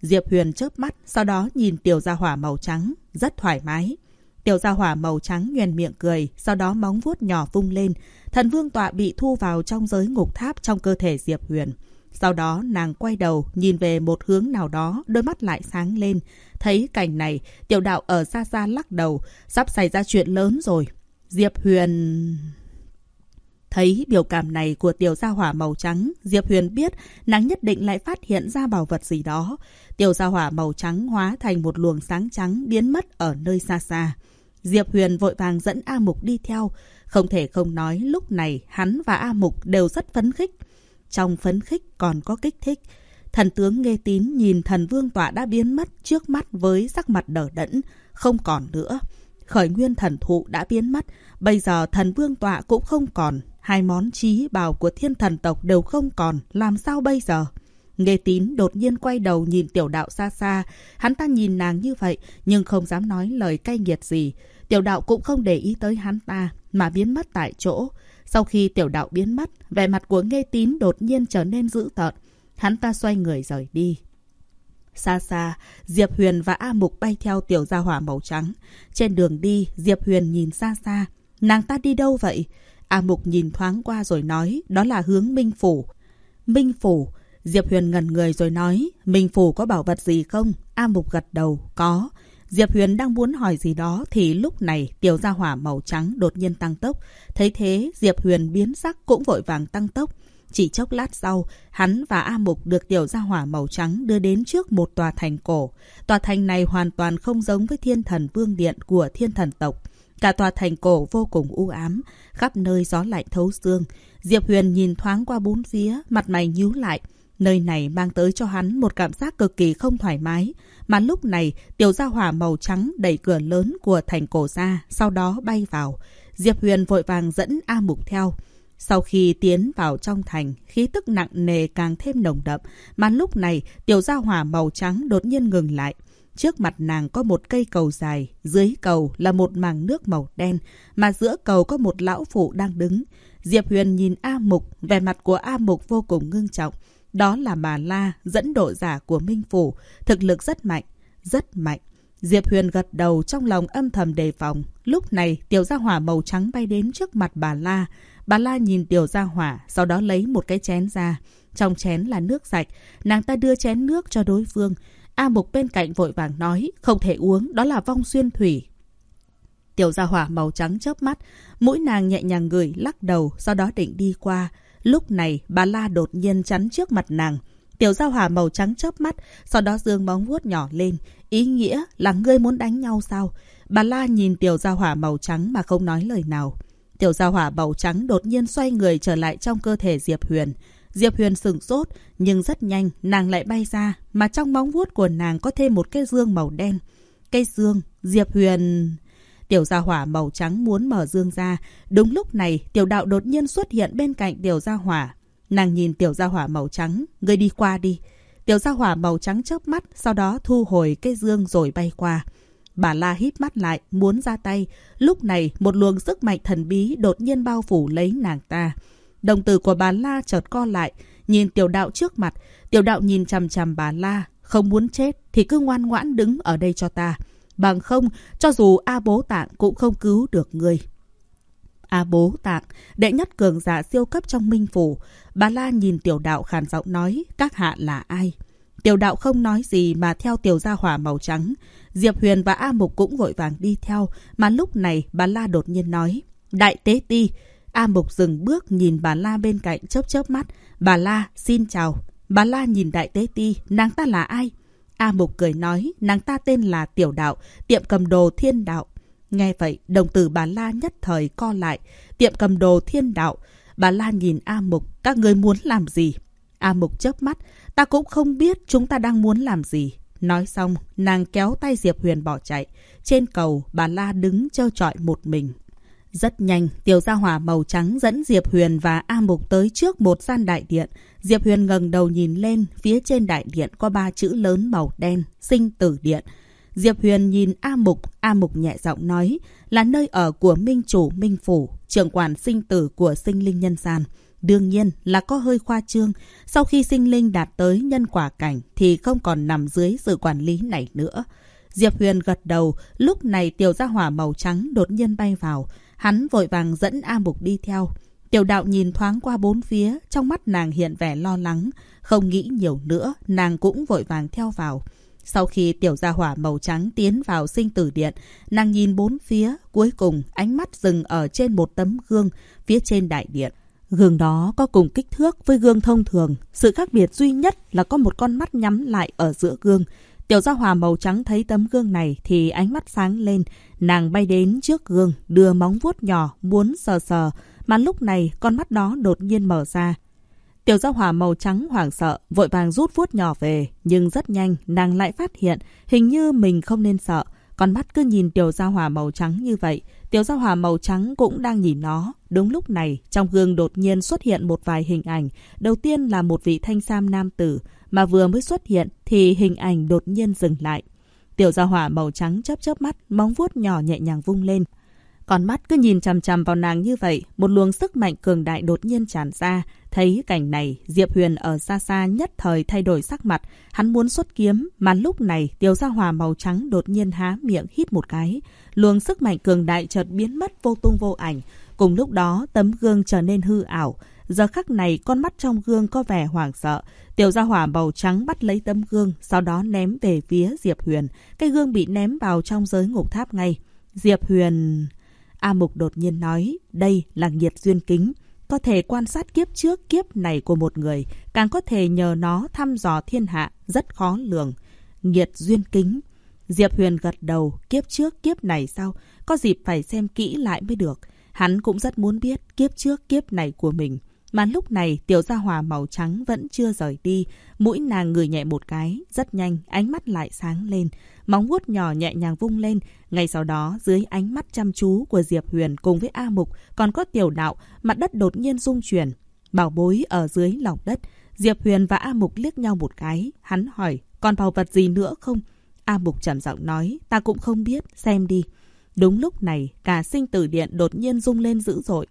Diệp Huyền chớp mắt, sau đó nhìn tiểu gia hỏa màu trắng, rất thoải mái. Tiểu gia hỏa màu trắng nhoèn miệng cười, sau đó móng vuốt nhỏ vung lên. Thần vương tọa bị thu vào trong giới ngục tháp trong cơ thể Diệp Huyền. Sau đó nàng quay đầu, nhìn về một hướng nào đó, đôi mắt lại sáng lên. Thấy cảnh này, tiểu đạo ở xa xa lắc đầu, sắp xảy ra chuyện lớn rồi. Diệp Huyền... Thấy biểu cảm này của tiểu gia hỏa màu trắng, Diệp Huyền biết nàng nhất định lại phát hiện ra bảo vật gì đó. Tiểu gia hỏa màu trắng hóa thành một luồng sáng trắng biến mất ở nơi xa xa. Diệp Huyền vội vàng dẫn A Mục đi theo. Không thể không nói lúc này hắn và A Mục đều rất phấn khích. Trong phấn khích còn có kích thích. Thần tướng nghe tín nhìn thần vương tọa đã biến mất trước mắt với sắc mặt đờ đẫn, không còn nữa. Khởi nguyên thần thụ đã biến mất, bây giờ thần vương tọa cũng không còn. Hai món trí bào của thiên thần tộc đều không còn, làm sao bây giờ? Nghe tín đột nhiên quay đầu nhìn tiểu đạo xa xa. Hắn ta nhìn nàng như vậy, nhưng không dám nói lời cay nghiệt gì. Tiểu đạo cũng không để ý tới hắn ta, mà biến mất tại chỗ. Sau khi tiểu đạo biến mất, vẻ mặt của nghe tín đột nhiên trở nên dữ tợn. Hắn ta xoay người rời đi. Xa xa, Diệp Huyền và A Mục bay theo tiểu gia hỏa màu trắng. Trên đường đi, Diệp Huyền nhìn xa xa. Nàng ta đi đâu vậy? A Mục nhìn thoáng qua rồi nói, đó là hướng Minh Phủ. Minh Phủ, Diệp Huyền ngẩn người rồi nói, Minh Phủ có bảo vật gì không? A Mục gật đầu, có. Diệp Huyền đang muốn hỏi gì đó thì lúc này tiểu gia hỏa màu trắng đột nhiên tăng tốc. Thấy thế, Diệp Huyền biến sắc cũng vội vàng tăng tốc. Chỉ chốc lát sau, hắn và A Mục được tiểu gia hỏa màu trắng đưa đến trước một tòa thành cổ. Tòa thành này hoàn toàn không giống với thiên thần vương điện của thiên thần tộc. Cả tòa thành cổ vô cùng u ám, khắp nơi gió lạnh thấu xương. Diệp Huyền nhìn thoáng qua bốn phía, mặt mày nhíu lại. Nơi này mang tới cho hắn một cảm giác cực kỳ không thoải mái. Mà lúc này, tiểu gia hỏa màu trắng đẩy cửa lớn của thành cổ ra, sau đó bay vào. Diệp Huyền vội vàng dẫn A Mục theo. Sau khi tiến vào trong thành, khí tức nặng nề càng thêm nồng đậm, mà lúc này tiểu gia hỏa màu trắng đột nhiên ngừng lại. Trước mặt nàng có một cây cầu dài, dưới cầu là một màng nước màu đen, mà giữa cầu có một lão phụ đang đứng. Diệp Huyền nhìn A Mục, vẻ mặt của A Mục vô cùng ngưng trọng. Đó là bà La, dẫn độ giả của Minh Phủ, thực lực rất mạnh, rất mạnh. Diệp Huyền gật đầu trong lòng âm thầm đề phòng. Lúc này, tiểu gia hỏa màu trắng bay đến trước mặt bà La. Bà La nhìn tiểu gia hỏa, sau đó lấy một cái chén ra. Trong chén là nước sạch, nàng ta đưa chén nước cho đối phương. A Mục bên cạnh vội vàng nói, không thể uống, đó là vong xuyên thủy. Tiểu gia hỏa màu trắng chớp mắt, mũi nàng nhẹ nhàng gửi lắc đầu, sau đó định đi qua. Lúc này, bà La đột nhiên chắn trước mặt nàng. Tiểu gia hỏa màu trắng chớp mắt, sau đó dương móng vuốt nhỏ lên. Ý nghĩa là ngươi muốn đánh nhau sao? Bà La nhìn tiểu gia hỏa màu trắng mà không nói lời nào. Tiểu gia hỏa màu trắng đột nhiên xoay người trở lại trong cơ thể Diệp Huyền. Diệp Huyền sửng sốt, nhưng rất nhanh nàng lại bay ra, mà trong móng vuốt của nàng có thêm một cái dương màu đen. Cây dương, Diệp Huyền... Tiểu gia hỏa màu trắng muốn mở dương ra. Đúng lúc này, tiểu đạo đột nhiên xuất hiện bên cạnh tiểu gia hỏa. Nàng nhìn tiểu gia hỏa màu trắng, người đi qua đi. Tiểu gia hỏa màu trắng chớp mắt, sau đó thu hồi cây dương rồi bay qua. Bà La hít mắt lại, muốn ra tay. Lúc này, một luồng sức mạnh thần bí đột nhiên bao phủ lấy nàng ta. Đồng tử của bà La chợt co lại, nhìn tiểu đạo trước mặt. Tiểu đạo nhìn chằm chằm bà La, không muốn chết thì cứ ngoan ngoãn đứng ở đây cho ta. Bằng không, cho dù A Bố Tạng cũng không cứu được người A Bố Tạng, đệ nhất cường giả siêu cấp trong minh phủ. Bà La nhìn tiểu đạo khàn giọng nói, các hạ là ai? Tiểu đạo không nói gì mà theo tiểu gia hỏa màu trắng. Diệp Huyền và A Mục cũng vội vàng đi theo, mà lúc này bà La đột nhiên nói, Đại tế ti, A Mục dừng bước nhìn bà La bên cạnh chớp chớp mắt. Bà La, xin chào. Bà La nhìn đại tế ti, nàng ta là ai? A Mục cười nói, nàng ta tên là Tiểu Đạo, tiệm cầm đồ thiên đạo. Nghe vậy, đồng tử bà La nhất thời co lại. Tiệm cầm đồ thiên đạo. Bà La nhìn A Mục, các người muốn làm gì? A Mục chớp mắt, ta cũng không biết chúng ta đang muốn làm gì. Nói xong, nàng kéo tay Diệp Huyền bỏ chạy. Trên cầu, bà La đứng trơ trọi một mình. Rất nhanh, tiểu gia hỏa màu trắng dẫn Diệp Huyền và A Mục tới trước một gian đại điện. Diệp Huyền ngẩng đầu nhìn lên, phía trên đại điện có ba chữ lớn màu đen, sinh tử điện. Diệp Huyền nhìn A Mục, A Mục nhẹ giọng nói, là nơi ở của Minh Chủ Minh Phủ, trưởng quản sinh tử của sinh linh nhân gian. Đương nhiên là có hơi khoa trương, sau khi sinh linh đạt tới nhân quả cảnh thì không còn nằm dưới sự quản lý này nữa. Diệp Huyền gật đầu, lúc này tiểu gia hỏa màu trắng đột nhiên bay vào. Hắn vội vàng dẫn A Mục đi theo. Tiểu đạo nhìn thoáng qua bốn phía, trong mắt nàng hiện vẻ lo lắng. Không nghĩ nhiều nữa, nàng cũng vội vàng theo vào. Sau khi tiểu gia hỏa màu trắng tiến vào sinh tử điện, nàng nhìn bốn phía, cuối cùng ánh mắt dừng ở trên một tấm gương phía trên đại điện. Gương đó có cùng kích thước với gương thông thường. Sự khác biệt duy nhất là có một con mắt nhắm lại ở giữa gương. Tiểu gia hòa màu trắng thấy tấm gương này thì ánh mắt sáng lên. Nàng bay đến trước gương, đưa móng vuốt nhỏ, muốn sờ sờ. Mà lúc này con mắt đó đột nhiên mở ra. Tiểu gia Hòa màu trắng hoảng sợ, vội vàng rút vuốt nhỏ về. Nhưng rất nhanh, nàng lại phát hiện hình như mình không nên sợ. Con mắt cứ nhìn tiểu gia Hòa màu trắng như vậy. Tiểu Giao Hòa màu trắng cũng đang nhìn nó. Đúng lúc này, trong gương đột nhiên xuất hiện một vài hình ảnh. Đầu tiên là một vị thanh sam nam tử, mà vừa mới xuất hiện thì hình ảnh đột nhiên dừng lại. Tiểu gia hỏa màu trắng chớp chớp mắt, móng vuốt nhỏ nhẹ nhàng vung lên. Con mắt cứ nhìn chằm chằm vào nàng như vậy, một luồng sức mạnh cường đại đột nhiên tràn ra. Thấy cảnh này, Diệp Huyền ở xa xa nhất thời thay đổi sắc mặt. Hắn muốn xuất kiếm, mà lúc này tiểu gia hòa màu trắng đột nhiên há miệng hít một cái. Luồng sức mạnh cường đại chợt biến mất vô tung vô ảnh. Cùng lúc đó, tấm gương trở nên hư ảo. Giờ khắc này, con mắt trong gương có vẻ hoảng sợ. Tiểu gia hỏa màu trắng bắt lấy tấm gương, sau đó ném về phía Diệp Huyền. Cái gương bị ném vào trong giới ngục tháp ngay. Diệp Huyền... A Mục đột nhiên nói, đây là nghiệt duyên kính. Có thể quan sát kiếp trước kiếp này của một người, càng có thể nhờ nó thăm dò thiên hạ, rất khó lường. Nghiệt duyên kính. Diệp Huyền gật đầu, kiếp trước kiếp này sao? Có dịp phải xem kỹ lại mới được. Hắn cũng rất muốn biết kiếp trước kiếp này của mình. Mà lúc này tiểu gia hòa màu trắng vẫn chưa rời đi. Mũi nàng ngửi nhẹ một cái, rất nhanh, ánh mắt lại sáng lên. Móng vuốt nhỏ nhẹ nhàng vung lên. Ngay sau đó, dưới ánh mắt chăm chú của Diệp Huyền cùng với A Mục, còn có tiểu đạo, mặt đất đột nhiên rung chuyển. Bảo bối ở dưới lòng đất. Diệp Huyền và A Mục liếc nhau một cái. Hắn hỏi, còn bảo vật gì nữa không? A Mục trầm giọng nói, ta cũng không biết, xem đi. Đúng lúc này, cả sinh tử điện đột nhiên rung lên dữ dội.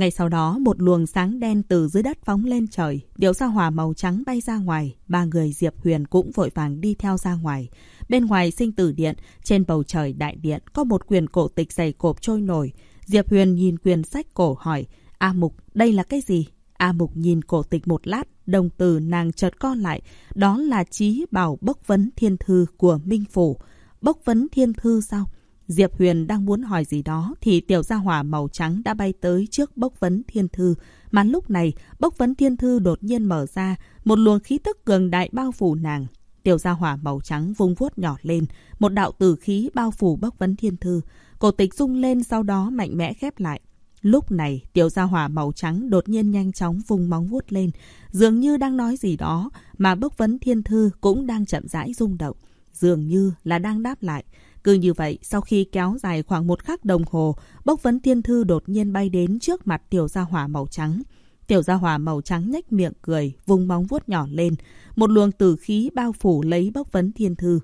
Ngay sau đó, một luồng sáng đen từ dưới đất phóng lên trời, điếu sao hỏa màu trắng bay ra ngoài, ba người Diệp Huyền cũng vội vàng đi theo ra ngoài. Bên ngoài sinh tử điện, trên bầu trời đại điện, có một quyền cổ tịch dày cộp trôi nổi. Diệp Huyền nhìn quyền sách cổ hỏi, A Mục, đây là cái gì? A Mục nhìn cổ tịch một lát, đồng từ nàng chợt co lại, đó là trí bảo bốc vấn thiên thư của Minh Phủ. Bốc vấn thiên thư sao? Diệp Huyền đang muốn hỏi gì đó thì tiểu gia hỏa màu trắng đã bay tới trước bốc vấn thiên thư. Mà lúc này, bốc vấn thiên thư đột nhiên mở ra, một luồng khí tức cường đại bao phủ nàng. Tiểu gia hỏa màu trắng vung vuốt nhỏ lên, một đạo tử khí bao phủ bốc vấn thiên thư. Cổ tịch rung lên sau đó mạnh mẽ khép lại. Lúc này, tiểu gia hỏa màu trắng đột nhiên nhanh chóng vùng móng vuốt lên, dường như đang nói gì đó, mà bốc vấn thiên thư cũng đang chậm rãi rung động, dường như là đang đáp lại. Cứ như vậy, sau khi kéo dài khoảng một khắc đồng hồ, bốc vấn thiên thư đột nhiên bay đến trước mặt tiểu gia hỏa màu trắng. Tiểu gia hỏa màu trắng nhếch miệng cười, vùng móng vuốt nhỏ lên. Một luồng tử khí bao phủ lấy bốc vấn thiên thư.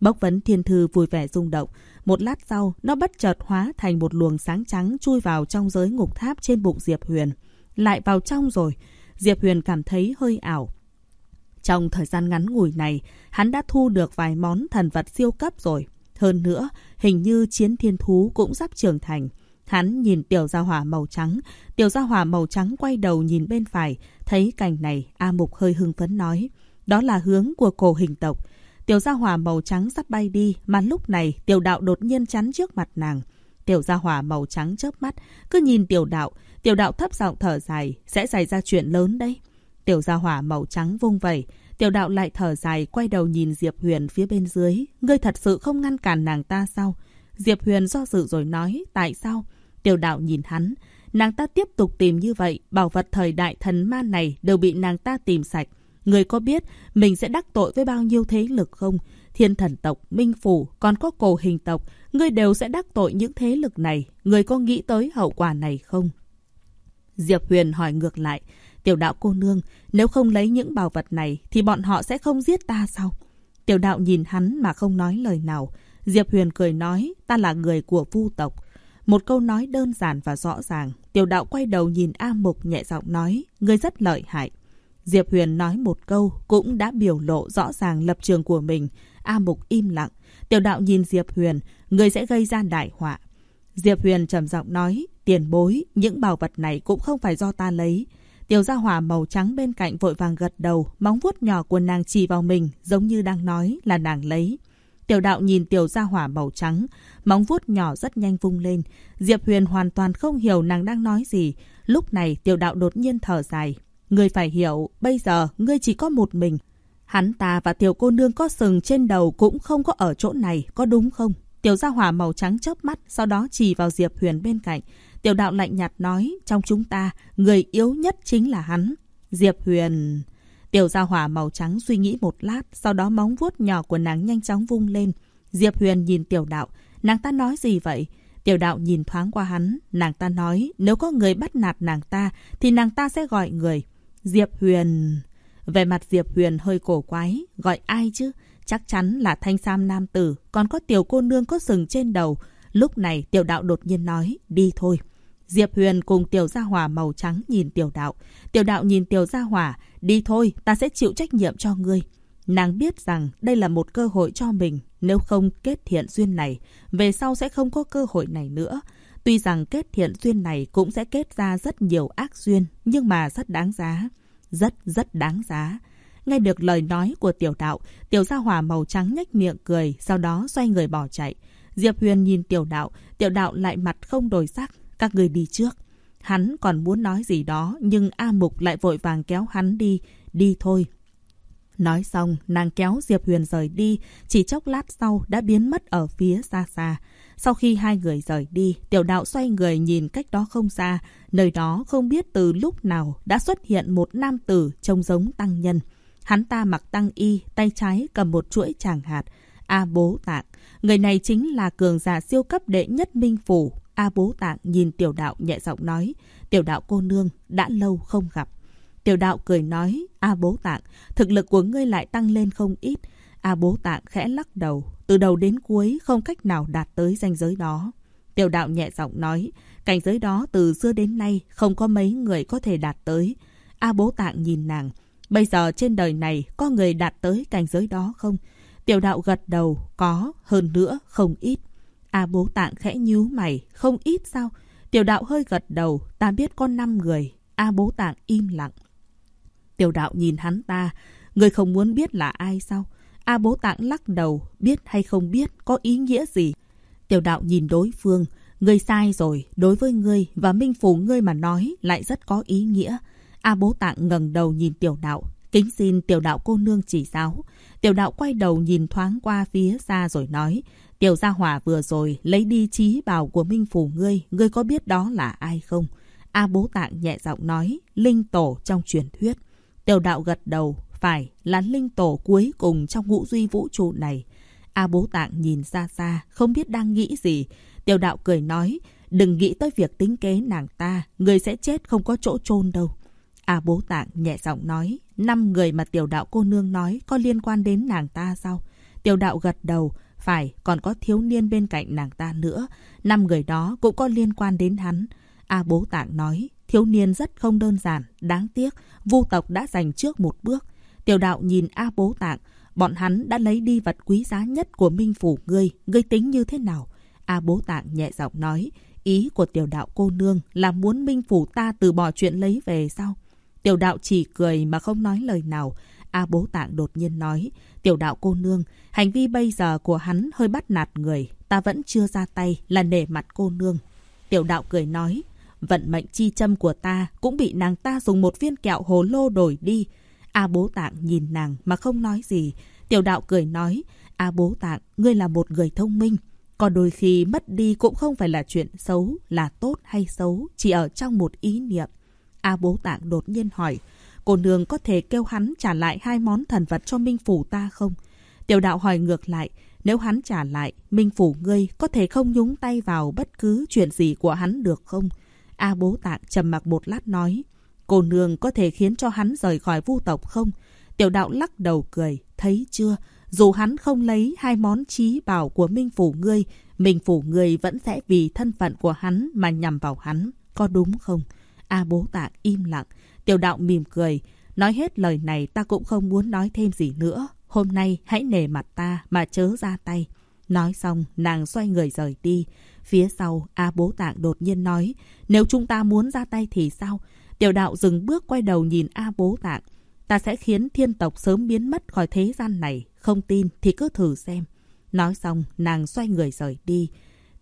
Bốc vấn thiên thư vui vẻ rung động. Một lát sau, nó bất chợt hóa thành một luồng sáng trắng chui vào trong giới ngục tháp trên bụng Diệp Huyền. Lại vào trong rồi. Diệp Huyền cảm thấy hơi ảo. Trong thời gian ngắn ngủi này, hắn đã thu được vài món thần vật siêu cấp rồi. Hơn nữa, hình như chiến thiên thú cũng sắp trưởng thành. Hắn nhìn tiểu gia hỏa màu trắng. Tiểu gia hỏa màu trắng quay đầu nhìn bên phải. Thấy cảnh này, A Mục hơi hưng phấn nói. Đó là hướng của cổ hình tộc. Tiểu gia hỏa màu trắng sắp bay đi, mà lúc này tiểu đạo đột nhiên chắn trước mặt nàng. Tiểu gia hỏa màu trắng chớp mắt, cứ nhìn tiểu đạo. Tiểu đạo thấp giọng thở dài, sẽ xảy ra chuyện lớn đấy. Tiểu gia hỏa màu trắng vung vẩy, Tiểu đạo lại thở dài, quay đầu nhìn Diệp Huyền phía bên dưới. Ngươi thật sự không ngăn cản nàng ta sao? Diệp Huyền do dự rồi nói, tại sao? Tiểu đạo nhìn hắn. Nàng ta tiếp tục tìm như vậy, bảo vật thời đại thần ma này đều bị nàng ta tìm sạch. Người có biết mình sẽ đắc tội với bao nhiêu thế lực không? Thiên thần tộc, minh phủ, còn có cổ hình tộc, ngươi đều sẽ đắc tội những thế lực này. Người có nghĩ tới hậu quả này không? Diệp Huyền hỏi ngược lại, Tiểu đạo cô nương, nếu không lấy những bảo vật này thì bọn họ sẽ không giết ta sao? Tiểu đạo nhìn hắn mà không nói lời nào. Diệp Huyền cười nói, ta là người của vu tộc. Một câu nói đơn giản và rõ ràng. Tiểu đạo quay đầu nhìn A Mục nhẹ giọng nói, ngươi rất lợi hại. Diệp Huyền nói một câu cũng đã biểu lộ rõ ràng lập trường của mình. A Mục im lặng. Tiểu đạo nhìn Diệp Huyền, người sẽ gây ra đại họa. Diệp Huyền trầm giọng nói, tiền bối, những bảo vật này cũng không phải do ta lấy. Tiểu gia hỏa màu trắng bên cạnh vội vàng gật đầu, móng vuốt nhỏ của nàng chỉ vào mình, giống như đang nói là nàng lấy. Tiểu đạo nhìn tiểu gia hỏa màu trắng, móng vuốt nhỏ rất nhanh vung lên. Diệp Huyền hoàn toàn không hiểu nàng đang nói gì. Lúc này tiểu đạo đột nhiên thở dài. Ngươi phải hiểu, bây giờ ngươi chỉ có một mình. Hắn ta và tiểu cô nương có sừng trên đầu cũng không có ở chỗ này, có đúng không? Tiểu gia hỏa màu trắng chớp mắt, sau đó chỉ vào Diệp Huyền bên cạnh. Tiểu đạo lạnh nhạt nói, trong chúng ta, người yếu nhất chính là hắn. Diệp Huyền... Tiểu gia hỏa màu trắng suy nghĩ một lát, sau đó móng vuốt nhỏ của nàng nhanh chóng vung lên. Diệp Huyền nhìn tiểu đạo, nàng ta nói gì vậy? Tiểu đạo nhìn thoáng qua hắn, nàng ta nói, nếu có người bắt nạt nàng ta, thì nàng ta sẽ gọi người. Diệp Huyền... Về mặt Diệp Huyền hơi cổ quái, gọi ai chứ? Chắc chắn là thanh sam nam tử, còn có tiểu cô nương có sừng trên đầu. Lúc này tiểu đạo đột nhiên nói, đi thôi. Diệp Huyền cùng tiểu gia Hòa màu trắng nhìn tiểu đạo. Tiểu đạo nhìn tiểu gia Hòa. đi thôi, ta sẽ chịu trách nhiệm cho ngươi. Nàng biết rằng đây là một cơ hội cho mình, nếu không kết thiện duyên này, về sau sẽ không có cơ hội này nữa. Tuy rằng kết thiện duyên này cũng sẽ kết ra rất nhiều ác duyên, nhưng mà rất đáng giá. Rất, rất đáng giá. Nghe được lời nói của tiểu đạo, tiểu gia hỏa màu trắng nhếch miệng cười, sau đó xoay người bỏ chạy. Diệp Huyền nhìn tiểu đạo, tiểu đạo lại mặt không đổi sắc, các người đi trước. Hắn còn muốn nói gì đó, nhưng A Mục lại vội vàng kéo hắn đi, đi thôi. Nói xong, nàng kéo Diệp Huyền rời đi, chỉ chốc lát sau đã biến mất ở phía xa xa. Sau khi hai người rời đi, tiểu đạo xoay người nhìn cách đó không xa, nơi đó không biết từ lúc nào đã xuất hiện một nam tử trông giống tăng nhân. Hắn ta mặc tăng y, tay trái cầm một chuỗi tràng hạt. A bố tạng, người này chính là cường giả siêu cấp đệ nhất minh phủ. A bố tạng nhìn tiểu đạo nhẹ giọng nói, tiểu đạo cô nương, đã lâu không gặp. Tiểu đạo cười nói, A bố tạng, thực lực của ngươi lại tăng lên không ít. A bố tạng khẽ lắc đầu, từ đầu đến cuối không cách nào đạt tới danh giới đó. Tiểu đạo nhẹ giọng nói, cảnh giới đó từ xưa đến nay không có mấy người có thể đạt tới. A bố tạng nhìn nàng, bây giờ trên đời này có người đạt tới cảnh giới đó không? Tiểu đạo gật đầu, có, hơn nữa, không ít. A bố tạng khẽ nhíu mày, không ít sao? Tiểu đạo hơi gật đầu, ta biết có năm người. A bố tạng im lặng. Tiểu đạo nhìn hắn ta, người không muốn biết là ai sao? A bố tạng lắc đầu, biết hay không biết, có ý nghĩa gì? Tiểu đạo nhìn đối phương, ngươi sai rồi, đối với ngươi và minh phủ ngươi mà nói lại rất có ý nghĩa. A bố tạng ngẩng đầu nhìn tiểu đạo, kính xin tiểu đạo cô nương chỉ giáo. Tiểu đạo quay đầu nhìn thoáng qua phía xa rồi nói, tiểu gia hỏa vừa rồi lấy đi trí bảo của minh phủ ngươi, ngươi có biết đó là ai không? A bố tạng nhẹ giọng nói, linh tổ trong truyền thuyết. Tiểu đạo gật đầu, phải là linh tổ cuối cùng trong ngũ duy vũ trụ này. A bố tạng nhìn xa xa, không biết đang nghĩ gì. Tiểu đạo cười nói, đừng nghĩ tới việc tính kế nàng ta, người sẽ chết không có chỗ chôn đâu. A bố tạng nhẹ giọng nói, năm người mà tiểu đạo cô nương nói có liên quan đến nàng ta sao? Tiểu đạo gật đầu, phải, còn có thiếu niên bên cạnh nàng ta nữa. Năm người đó cũng có liên quan đến hắn. A bố tạng nói, thiếu niên rất không đơn giản, đáng tiếc, vu tộc đã giành trước một bước. Tiểu đạo nhìn A bố tạng, bọn hắn đã lấy đi vật quý giá nhất của minh phủ ngươi, ngươi tính như thế nào? A bố tạng nhẹ giọng nói, ý của tiểu đạo cô nương là muốn minh phủ ta từ bỏ chuyện lấy về sao? Tiểu đạo chỉ cười mà không nói lời nào. A bố tạng đột nhiên nói, tiểu đạo cô nương, hành vi bây giờ của hắn hơi bắt nạt người, ta vẫn chưa ra tay là nể mặt cô nương. Tiểu đạo cười nói, vận mệnh chi châm của ta cũng bị nàng ta dùng một viên kẹo hồ lô đổi đi. A bố tạng nhìn nàng mà không nói gì. Tiểu đạo cười nói, A bố tạng, ngươi là một người thông minh. Có đôi khi mất đi cũng không phải là chuyện xấu, là tốt hay xấu, chỉ ở trong một ý niệm. A bố tạng đột nhiên hỏi, cô nương có thể kêu hắn trả lại hai món thần vật cho Minh Phủ ta không? Tiểu đạo hỏi ngược lại, nếu hắn trả lại, Minh Phủ ngươi có thể không nhúng tay vào bất cứ chuyện gì của hắn được không? A bố tạng trầm mặc một lát nói, cô nương có thể khiến cho hắn rời khỏi vu tộc không? Tiểu đạo lắc đầu cười, thấy chưa? dù hắn không lấy hai món trí bảo của Minh Phủ ngươi, Minh Phủ ngươi vẫn sẽ vì thân phận của hắn mà nhằm vào hắn, có đúng không? A bố tạng im lặng, tiểu đạo mỉm cười. Nói hết lời này ta cũng không muốn nói thêm gì nữa. Hôm nay hãy nề mặt ta mà chớ ra tay. Nói xong, nàng xoay người rời đi. Phía sau, A Bố Tạng đột nhiên nói, nếu chúng ta muốn ra tay thì sao? Tiểu đạo dừng bước quay đầu nhìn A Bố Tạng. Ta sẽ khiến thiên tộc sớm biến mất khỏi thế gian này. Không tin thì cứ thử xem. Nói xong, nàng xoay người rời đi.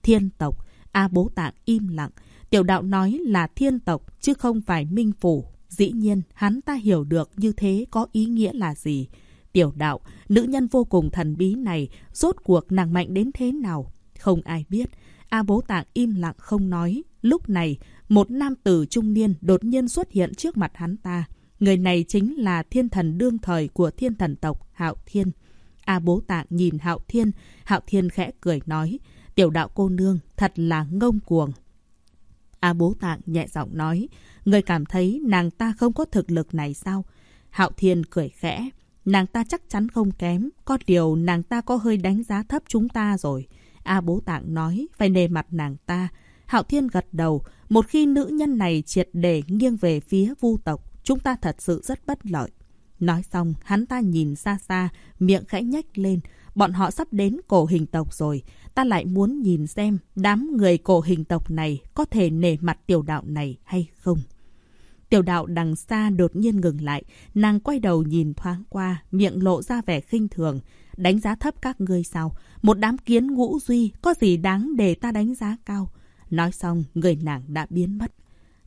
Thiên tộc, A Bố Tạng im lặng. Tiểu đạo nói là thiên tộc, chứ không phải minh phủ. Dĩ nhiên, hắn ta hiểu được như thế có ý nghĩa là gì. Tiểu đạo, nữ nhân vô cùng thần bí này, rốt cuộc nàng mạnh đến thế nào? Không ai biết. A bố tạng im lặng không nói. Lúc này, một nam tử trung niên đột nhiên xuất hiện trước mặt hắn ta. Người này chính là thiên thần đương thời của thiên thần tộc Hạo Thiên. A bố tạng nhìn Hạo Thiên, Hạo Thiên khẽ cười nói, tiểu đạo cô nương thật là ngông cuồng. A bố tạng nhẹ giọng nói, người cảm thấy nàng ta không có thực lực này sao? Hạo Thiên cười khẽ, nàng ta chắc chắn không kém, có điều nàng ta có hơi đánh giá thấp chúng ta rồi. A bố tạng nói, phải nề mặt nàng ta. Hạo Thiên gật đầu, một khi nữ nhân này triệt để nghiêng về phía vu tộc, chúng ta thật sự rất bất lợi. Nói xong, hắn ta nhìn xa xa, miệng khẽ nhếch lên. Bọn họ sắp đến cổ hình tộc rồi. Ta lại muốn nhìn xem đám người cổ hình tộc này có thể nể mặt tiểu đạo này hay không. Tiểu đạo đằng xa đột nhiên ngừng lại. Nàng quay đầu nhìn thoáng qua, miệng lộ ra vẻ khinh thường. Đánh giá thấp các ngươi sao? Một đám kiến ngũ duy, có gì đáng để ta đánh giá cao? Nói xong, người nàng đã biến mất.